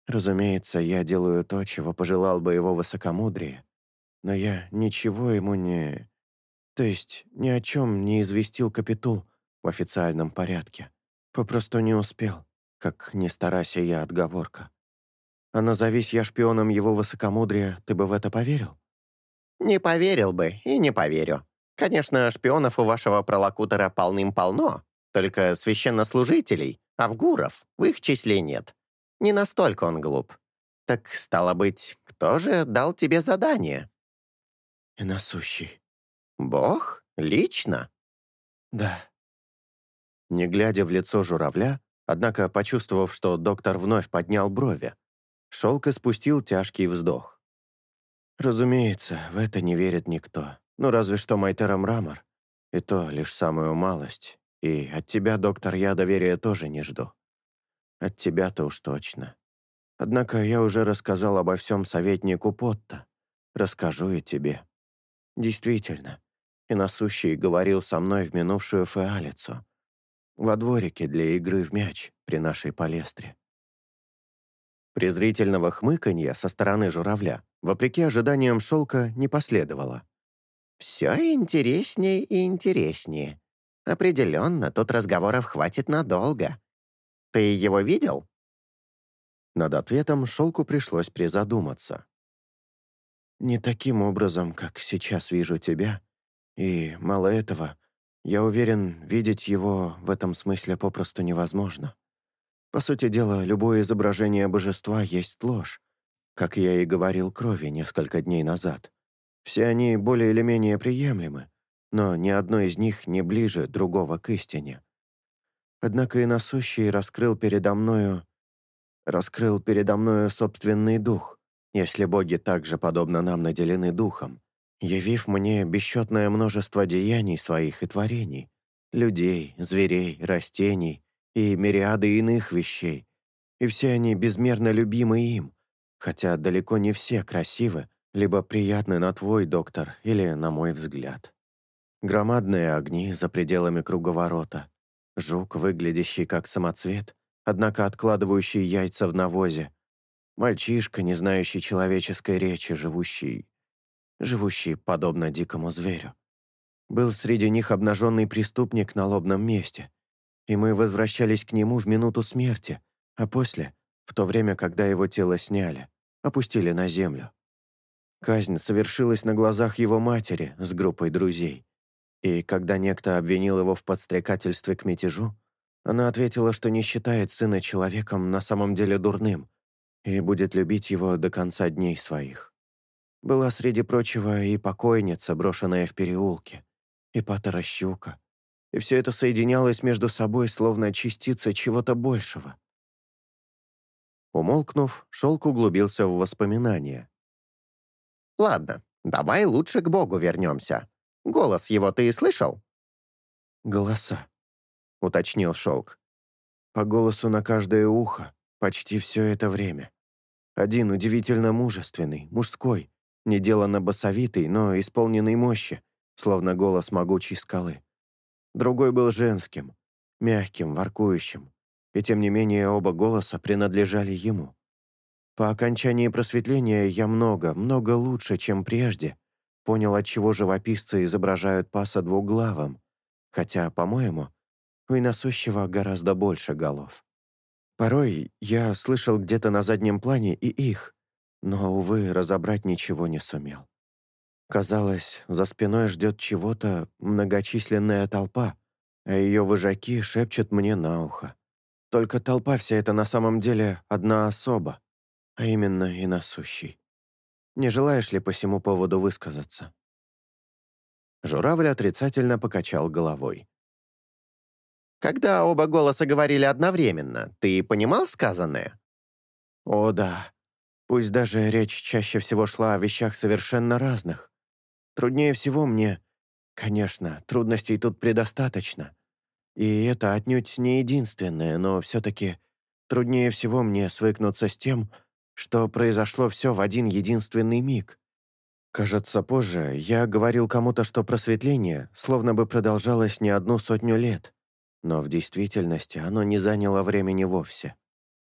Разумеется, я делаю то, чего пожелал бы его высокомудрие, но я ничего ему не... То есть ни о чем не известил Капитул в официальном порядке. Попросту не успел как не старайся я отговорка. А назовись я шпионом его высокомудрия, ты бы в это поверил? Не поверил бы и не поверю. Конечно, шпионов у вашего пролокутора полным-полно, только священнослужителей, авгуров, в их числе нет. Не настолько он глуп. Так, стало быть, кто же дал тебе задание? Насущий. Бог? Лично? Да. Не глядя в лицо журавля, Однако, почувствовав, что доктор вновь поднял брови, Шелк испустил тяжкий вздох. Разумеется, в это не верит никто. Ну, разве что Майтера Мрамор. И то лишь самую малость. И от тебя, доктор, я доверия тоже не жду. От тебя-то уж точно. Однако я уже рассказал обо всем советнику Потта. Расскажу и тебе. Действительно, и насущий говорил со мной в минувшую феалицу во дворике для игры в мяч при нашей палестре. Презрительного хмыканья со стороны журавля, вопреки ожиданиям шелка, не последовало. «Все интереснее и интереснее. Определенно, тут разговоров хватит надолго. Ты его видел?» Над ответом шелку пришлось призадуматься. «Не таким образом, как сейчас вижу тебя. И, мало этого, Я уверен, видеть его в этом смысле попросту невозможно. По сути дела, любое изображение божества есть ложь, как я и говорил крови несколько дней назад. Все они более или менее приемлемы, но ни одно из них не ближе другого к истине. Однако и насущий раскрыл передо мною... раскрыл передо мною собственный дух, если боги также, подобно нам, наделены духом, явив мне бесчетное множество деяний своих и творений, людей, зверей, растений и мириады иных вещей, и все они безмерно любимы им, хотя далеко не все красивы, либо приятны на твой, доктор, или на мой взгляд. Громадные огни за пределами круговорота, жук, выглядящий как самоцвет, однако откладывающий яйца в навозе, мальчишка, не знающий человеческой речи, живущий живущий подобно дикому зверю. Был среди них обнаженный преступник на лобном месте, и мы возвращались к нему в минуту смерти, а после, в то время, когда его тело сняли, опустили на землю. Казнь совершилась на глазах его матери с группой друзей, и когда некто обвинил его в подстрекательстве к мятежу, она ответила, что не считает сына человеком на самом деле дурным и будет любить его до конца дней своих. Была, среди прочего, и покойница, брошенная в переулке, и патера щука. И все это соединялось между собой, словно частица чего-то большего. Умолкнув, Шелк углубился в воспоминания. «Ладно, давай лучше к Богу вернемся. Голос его ты слышал?» «Голоса», — уточнил Шелк. «По голосу на каждое ухо, почти все это время. Один удивительно мужественный, мужской, неделанно басовитый, но исполненный мощи, словно голос могучей скалы. Другой был женским, мягким, воркующим, и тем не менее оба голоса принадлежали ему. По окончании просветления я много, много лучше, чем прежде, понял, отчего живописцы изображают паса двуглавым, хотя, по-моему, у иносущего гораздо больше голов. Порой я слышал где-то на заднем плане и их, но, увы, разобрать ничего не сумел. Казалось, за спиной ждет чего-то многочисленная толпа, а ее выжаки шепчут мне на ухо. Только толпа вся эта на самом деле одна особа, а именно и насущий. Не желаешь ли по всему поводу высказаться?» Журавль отрицательно покачал головой. «Когда оба голоса говорили одновременно, ты понимал сказанное?» «О да, Пусть даже речь чаще всего шла о вещах совершенно разных. Труднее всего мне... Конечно, трудностей тут предостаточно. И это отнюдь не единственное, но все-таки труднее всего мне свыкнуться с тем, что произошло все в один единственный миг. Кажется, позже я говорил кому-то, что просветление словно бы продолжалось не одну сотню лет, но в действительности оно не заняло времени вовсе.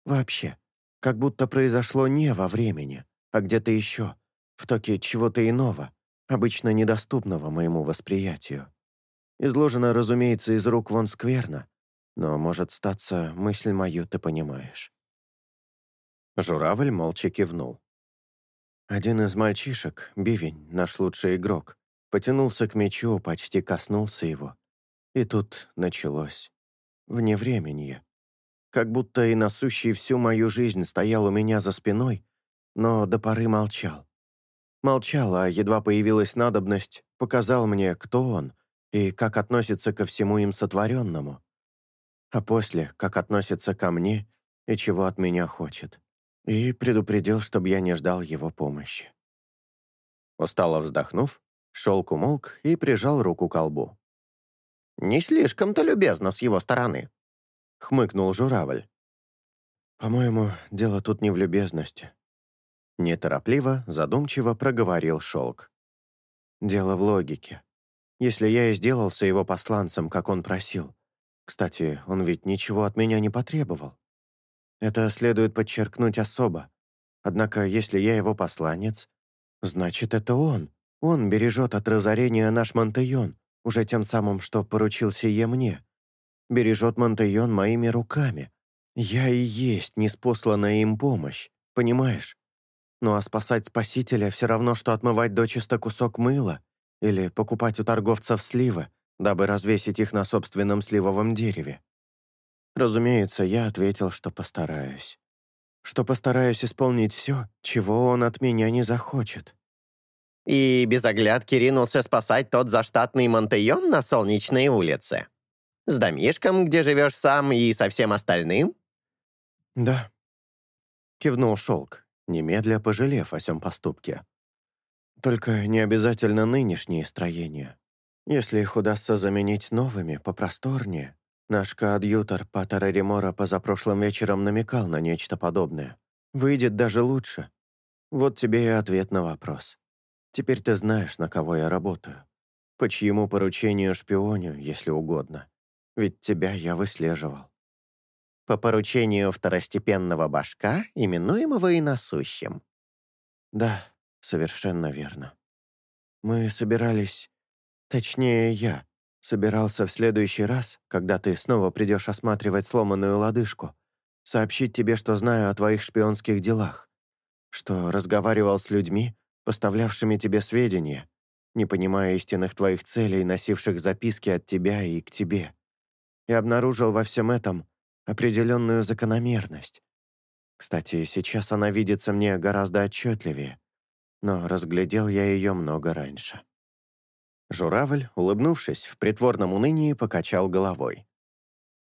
Вообще как будто произошло не во времени, а где-то еще, в токе чего-то иного, обычно недоступного моему восприятию. Изложено, разумеется, из рук вон скверно, но, может статься, мысль мою ты понимаешь. Журавль молча кивнул. Один из мальчишек, Бивень, наш лучший игрок, потянулся к мячу, почти коснулся его. И тут началось вневременье как будто и насущий всю мою жизнь стоял у меня за спиной, но до поры молчал. Молчал, а едва появилась надобность, показал мне, кто он и как относится ко всему им сотворенному. А после, как относится ко мне и чего от меня хочет. И предупредил, чтобы я не ждал его помощи. Устало вздохнув, шелк умолк и прижал руку к колбу. «Не слишком-то любезно с его стороны», — хмыкнул журавль. «По-моему, дело тут не в любезности». Неторопливо, задумчиво проговорил шелк. «Дело в логике. Если я и сделался его посланцем, как он просил. Кстати, он ведь ничего от меня не потребовал. Это следует подчеркнуть особо. Однако, если я его посланец, значит, это он. Он бережет от разорения наш Монтейон, уже тем самым, что поручил сие мне бережет Монтейон моими руками. Я и есть неспосланная им помощь, понимаешь? Ну а спасать Спасителя все равно, что отмывать дочисто кусок мыла или покупать у торговцев сливы, дабы развесить их на собственном сливовом дереве. Разумеется, я ответил, что постараюсь. Что постараюсь исполнить все, чего он от меня не захочет. И без оглядки ринулся спасать тот заштатный Монтейон на Солнечной улице? С домишком, где живешь сам, и со всем остальным? Да. Кивнул Шелк, немедля пожалев о сём поступке. Только не обязательно нынешние строения. Если их удастся заменить новыми, попросторнее. Наш коадьютор Паттера Ремора позапрошлым вечером намекал на нечто подобное. Выйдет даже лучше. Вот тебе и ответ на вопрос. Теперь ты знаешь, на кого я работаю. По чьему поручению шпионю, если угодно. Ведь тебя я выслеживал. По поручению второстепенного башка, именуемого и насущим. Да, совершенно верно. Мы собирались... Точнее, я собирался в следующий раз, когда ты снова придешь осматривать сломанную лодыжку, сообщить тебе, что знаю о твоих шпионских делах, что разговаривал с людьми, поставлявшими тебе сведения, не понимая истинных твоих целей, носивших записки от тебя и к тебе и обнаружил во всем этом определенную закономерность. Кстати, сейчас она видится мне гораздо отчетливее, но разглядел я ее много раньше. Журавль, улыбнувшись, в притворном унынии покачал головой.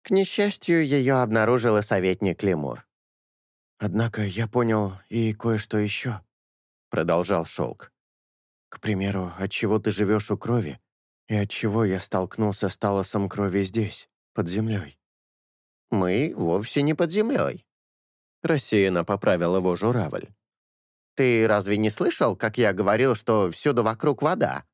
К несчастью, ее обнаружил и советник Лемур. «Однако я понял и кое-что еще», — продолжал Шелк. «К примеру, от чего ты живешь у крови, и от чего я столкнулся с талосом крови здесь под землей. «Мы вовсе не под землей», — рассеянно поправил его журавль. «Ты разве не слышал, как я говорил, что всюду вокруг вода?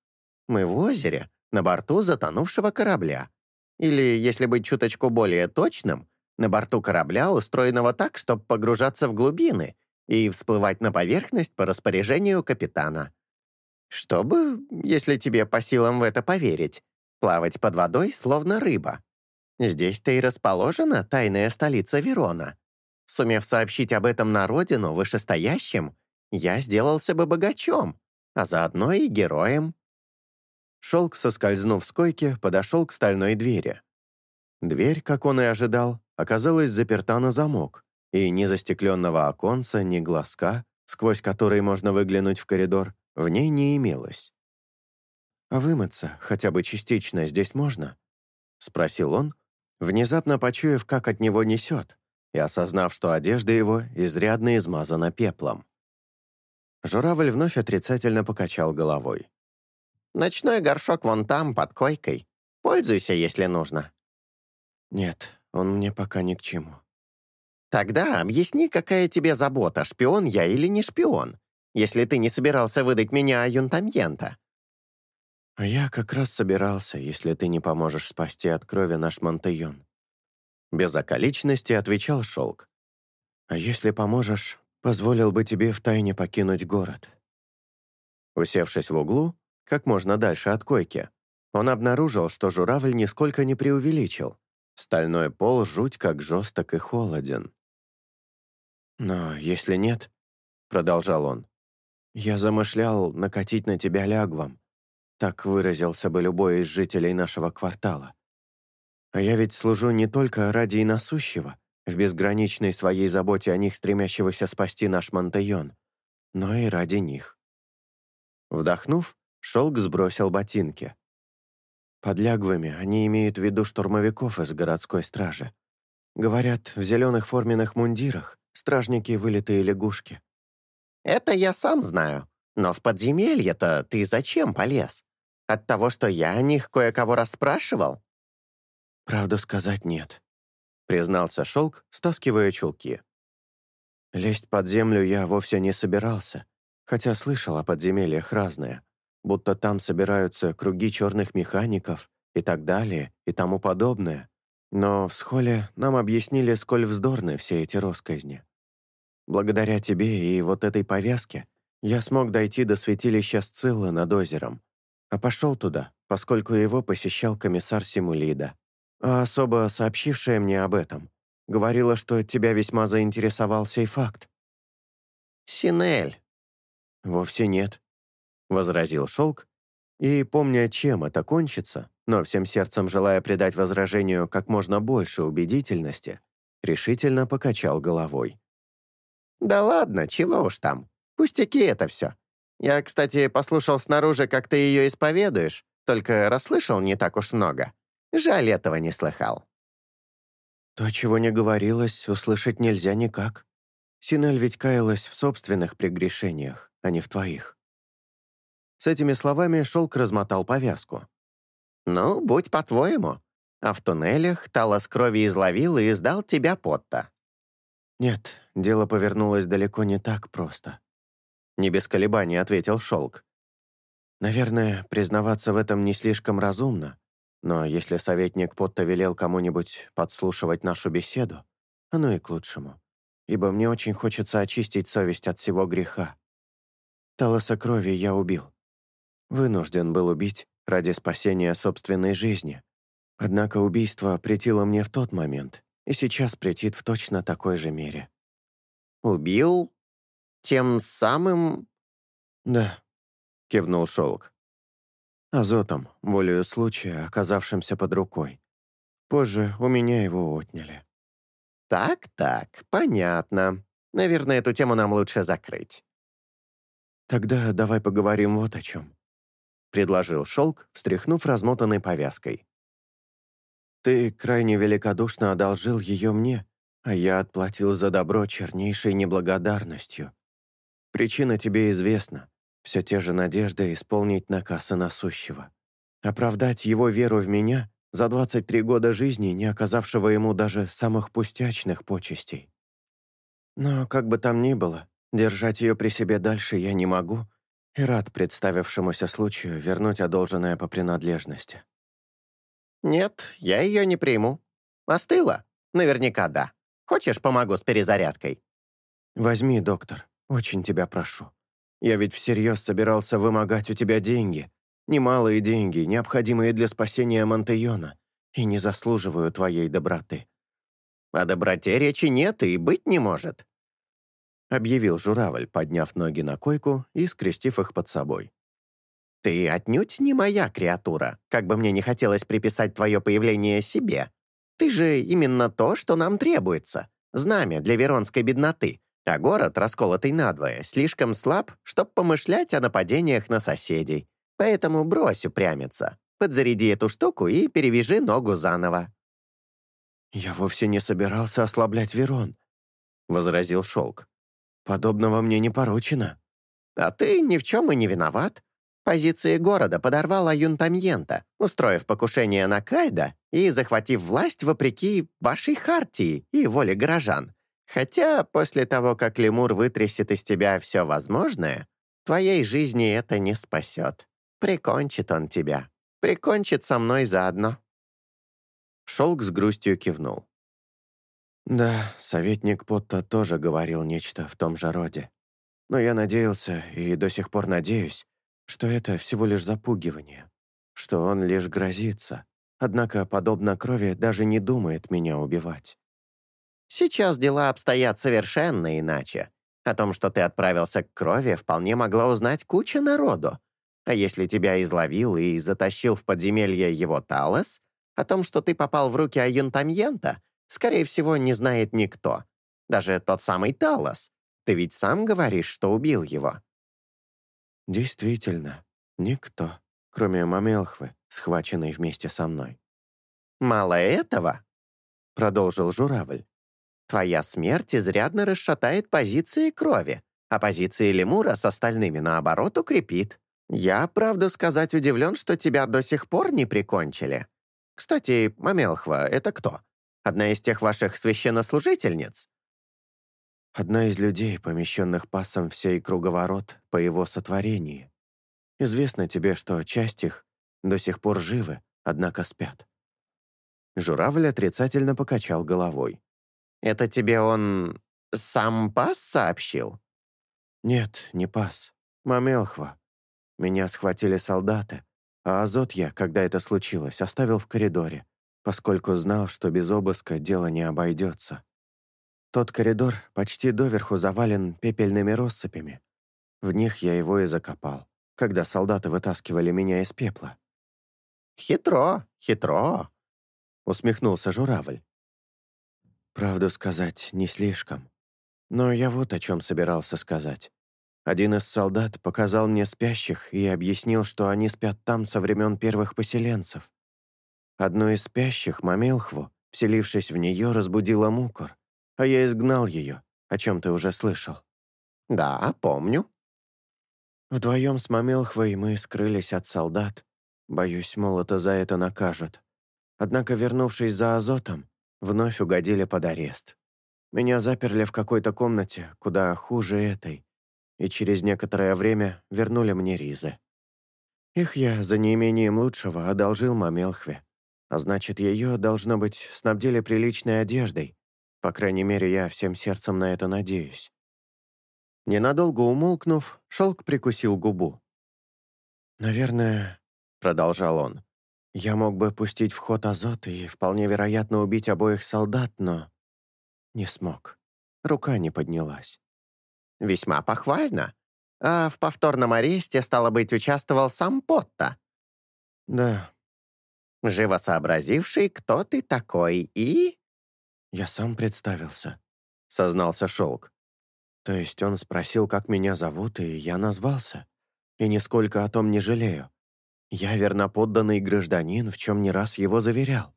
Мы в озере, на борту затонувшего корабля. Или, если быть чуточку более точным, на борту корабля, устроенного так, чтобы погружаться в глубины и всплывать на поверхность по распоряжению капитана. Чтобы, если тебе по силам в это поверить, плавать под водой, словно рыба. Здесь-то и расположена тайная столица Верона. Сумев сообщить об этом на родину вышестоящим, я сделался бы богачом, а заодно и героем». Шелк, соскользнув с койки, подошел к стальной двери. Дверь, как он и ожидал, оказалась заперта на замок, и ни застекленного оконца, ни глазка, сквозь который можно выглянуть в коридор, в ней не имелось. «А вымыться хотя бы частично здесь можно?» — спросил он, внезапно почуяв, как от него несет, и осознав, что одежда его изрядно измазана пеплом. Журавль вновь отрицательно покачал головой. «Ночной горшок вон там, под койкой. Пользуйся, если нужно». «Нет, он мне пока ни к чему». «Тогда объясни, какая тебе забота, шпион я или не шпион, если ты не собирался выдать меня аюнтамьента». А я как раз собирался, если ты не поможешь спасти от крови наш Монтейон. Без околичности отвечал Шелк. А если поможешь, позволил бы тебе втайне покинуть город. Усевшись в углу, как можно дальше от койки, он обнаружил, что журавль нисколько не преувеличил. Стальной пол жуть как жесток и холоден. «Но если нет», — продолжал он, — «я замышлял накатить на тебя лягвом, так выразился бы любой из жителей нашего квартала. А я ведь служу не только ради иносущего, в безграничной своей заботе о них стремящегося спасти наш Монтайон, но и ради них. Вдохнув, Шелк сбросил ботинки. Под лягвами они имеют в виду штурмовиков из городской стражи. Говорят, в зеленых форменных мундирах стражники вылитые лягушки. «Это я сам знаю», но в подземелье-то ты зачем полез? От того, что я о них кое-кого расспрашивал?» «Правду сказать нет», — признался Шелк, стаскивая чулки. «Лезть под землю я вовсе не собирался, хотя слышал о подземельях разное, будто там собираются круги черных механиков и так далее и тому подобное. Но в схоле нам объяснили, сколь вздорны все эти росказни. Благодаря тебе и вот этой повязке я смог дойти до святилища Сциллы над озером, а пошел туда, поскольку его посещал комиссар Симулида. А особо сообщившая мне об этом, говорила, что тебя весьма заинтересовал сей факт. «Синель». «Вовсе нет», — возразил Шелк, и, помня, чем это кончится, но всем сердцем желая придать возражению как можно больше убедительности, решительно покачал головой. «Да ладно, чего уж там. Пустяки это все. Я, кстати, послушал снаружи, как ты ее исповедуешь, только расслышал не так уж много. Жаль, этого не слыхал». «То, чего не говорилось, услышать нельзя никак. Синель ведь каялась в собственных прегрешениях, а не в твоих». С этими словами Шелк размотал повязку. «Ну, будь по-твоему. А в туннелях Талос крови изловил и издал тебя Потта». «Нет, дело повернулось далеко не так просто», — не без колебаний ответил Шелк. «Наверное, признаваться в этом не слишком разумно, но если советник Потта велел кому-нибудь подслушивать нашу беседу, оно и к лучшему, ибо мне очень хочется очистить совесть от всего греха. Талоса крови я убил. Вынужден был убить ради спасения собственной жизни. Однако убийство претило мне в тот момент, и сейчас претит в точно такой же мере. «Убил? Тем самым...» «Да», — кивнул Шелк азотом, волею случая, оказавшимся под рукой. Позже у меня его отняли. «Так-так, понятно. Наверное, эту тему нам лучше закрыть». «Тогда давай поговорим вот о чем», — предложил Шелк, встряхнув размотанной повязкой. «Ты крайне великодушно одолжил ее мне, а я отплатил за добро чернейшей неблагодарностью. Причина тебе известна. Все те же надежды исполнить наказ насущего. Оправдать его веру в меня за 23 года жизни, не оказавшего ему даже самых пустячных почестей. Но, как бы там ни было, держать ее при себе дальше я не могу и рад представившемуся случаю вернуть одолженное по принадлежности. «Нет, я ее не приму. Остыла? Наверняка да. Хочешь, помогу с перезарядкой?» «Возьми, доктор. Очень тебя прошу. Я ведь всерьез собирался вымогать у тебя деньги. Немалые деньги, необходимые для спасения Монтейона, и не заслуживаю твоей доброты». «О доброте речи нет и быть не может», — объявил журавль, подняв ноги на койку и скрестив их под собой. «Ты отнюдь не моя креатура, как бы мне не хотелось приписать твое появление себе. Ты же именно то, что нам требуется. Знамя для веронской бедноты, а город, расколотый надвое, слишком слаб, чтобы помышлять о нападениях на соседей. Поэтому брось упрямиться. Подзаряди эту штуку и перевяжи ногу заново». «Я вовсе не собирался ослаблять Верон», — возразил Шелк. «Подобного мне не поручено». «А ты ни в чем и не виноват. Позиции города подорвал Аюнтамьента, устроив покушение на Кальда и захватив власть вопреки вашей хартии и воле горожан. Хотя после того, как лемур вытрясет из тебя все возможное, твоей жизни это не спасет. Прикончит он тебя. Прикончит со мной заодно». Шелк с грустью кивнул. «Да, советник Потта тоже говорил нечто в том же роде. Но я надеялся и до сих пор надеюсь, что это всего лишь запугивание, что он лишь грозится, однако, подобно крови, даже не думает меня убивать. Сейчас дела обстоят совершенно иначе. О том, что ты отправился к крови, вполне могла узнать куча народу. А если тебя изловил и затащил в подземелье его Талос, о том, что ты попал в руки Аюнтамьента, скорее всего, не знает никто. Даже тот самый Талос. Ты ведь сам говоришь, что убил его. Действительно, никто, кроме Мамелхвы, схваченной вместе со мной. «Мало этого», — продолжил журавль, Твоя смерть изрядно расшатает позиции крови, а позиции лемура с остальными, наоборот, укрепит. Я, правду сказать, удивлен, что тебя до сих пор не прикончили. Кстати, Мамелхва — это кто? Одна из тех ваших священнослужительниц?» «Одна из людей, помещенных пасом в сей круговорот по его сотворении. Известно тебе, что часть их до сих пор живы, однако спят». Журавль отрицательно покачал головой. Это тебе он сам пас сообщил?» «Нет, не пас. Мамелхва. Меня схватили солдаты, а Азот я, когда это случилось, оставил в коридоре, поскольку знал, что без обыска дело не обойдется. Тот коридор почти доверху завален пепельными россыпями. В них я его и закопал, когда солдаты вытаскивали меня из пепла. Хитро, хитро», — усмехнулся журавль. «Правду сказать не слишком. Но я вот о чем собирался сказать. Один из солдат показал мне спящих и объяснил, что они спят там со времен первых поселенцев. Одну из спящих, Мамелхву, вселившись в нее, разбудила Мукор, а я изгнал ее, о чем ты уже слышал. «Да, помню». Вдвоем с Мамелхвой мы скрылись от солдат. Боюсь, молота за это накажут. Однако, вернувшись за азотом, вновь угодили под арест. Меня заперли в какой-то комнате, куда хуже этой, и через некоторое время вернули мне ризы. Их я за неимением лучшего одолжил Мамелхве, а значит, ее, должно быть, снабдили приличной одеждой. По крайней мере, я всем сердцем на это надеюсь. Ненадолго умолкнув, шелк прикусил губу. «Наверное», — продолжал он, — «я мог бы пустить в ход азот и вполне вероятно убить обоих солдат, но не смог. Рука не поднялась. Весьма похвально. А в повторном аресте, стало быть, участвовал сам Потта. Да. Живо сообразивший, кто ты такой, и... Я сам представился, сознался Шелк. То есть он спросил, как меня зовут, и я назвался. И нисколько о том не жалею. Я верноподданный гражданин, в чем не раз его заверял.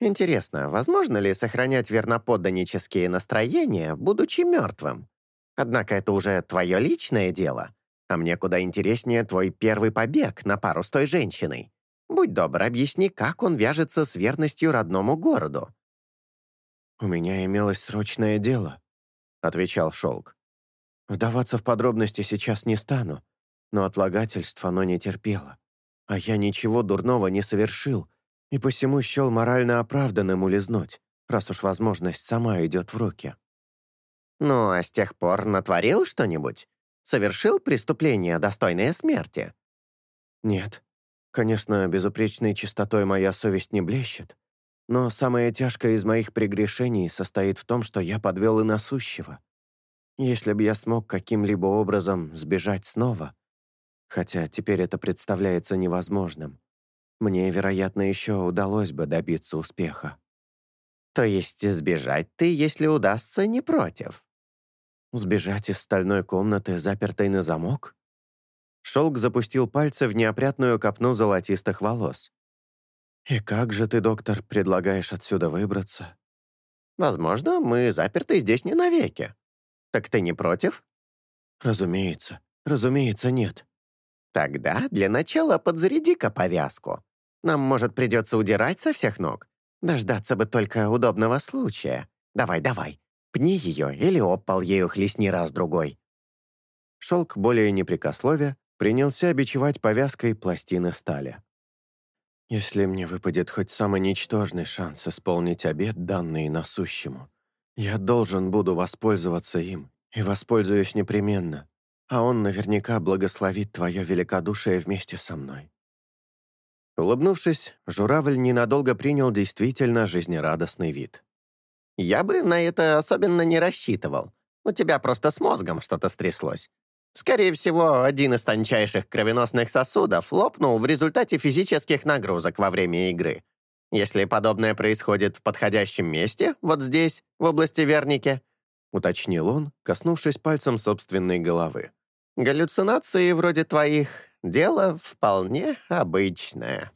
Интересно, возможно ли сохранять верноподданнические настроения, будучи мертвым? Однако это уже твое личное дело, а мне куда интереснее твой первый побег на пару с той женщиной. Будь добр, объясни, как он вяжется с верностью родному городу». «У меня имелось срочное дело», — отвечал Шелк. «Вдаваться в подробности сейчас не стану, но отлагательств оно не терпело. А я ничего дурного не совершил, и посему счел морально оправданным улизнуть, раз уж возможность сама идет в руки. «Ну, а с тех пор натворил что-нибудь? Совершил преступление, достойное смерти?» «Нет. Конечно, безупречной чистотой моя совесть не блещет, но самое тяжкое из моих прегрешений состоит в том, что я подвел и насущего. Если бы я смог каким-либо образом сбежать снова, хотя теперь это представляется невозможным, мне, вероятно, еще удалось бы добиться успеха. То есть сбежать ты, если удастся, не против? Сбежать из стальной комнаты, запертой на замок? Шелк запустил пальцы в неопрятную копну золотистых волос. «И как же ты, доктор, предлагаешь отсюда выбраться?» «Возможно, мы заперты здесь не навеки. Так ты не против?» «Разумеется, разумеется, нет». «Тогда для начала подзаряди-ка повязку. Нам, может, придется удирать со всех ног. Дождаться бы только удобного случая. Давай, давай, пни ее или опал ею хлестни раз-другой». Шелк, более непрекословия, принялся бичевать повязкой пластины стали. «Если мне выпадет хоть самый ничтожный шанс исполнить обет, данный насущему, я должен буду воспользоваться им, и воспользуюсь непременно, а он наверняка благословит твое великодушие вместе со мной. Улыбнувшись, журавль ненадолго принял действительно жизнерадостный вид. «Я бы на это особенно не рассчитывал. У тебя просто с мозгом что-то стряслось. Скорее всего, один из тончайших кровеносных сосудов лопнул в результате физических нагрузок во время игры. Если подобное происходит в подходящем месте, вот здесь, в области Верники, уточнил он, коснувшись пальцем собственной головы. Галлюцинации вроде твоих — дело вполне обычное.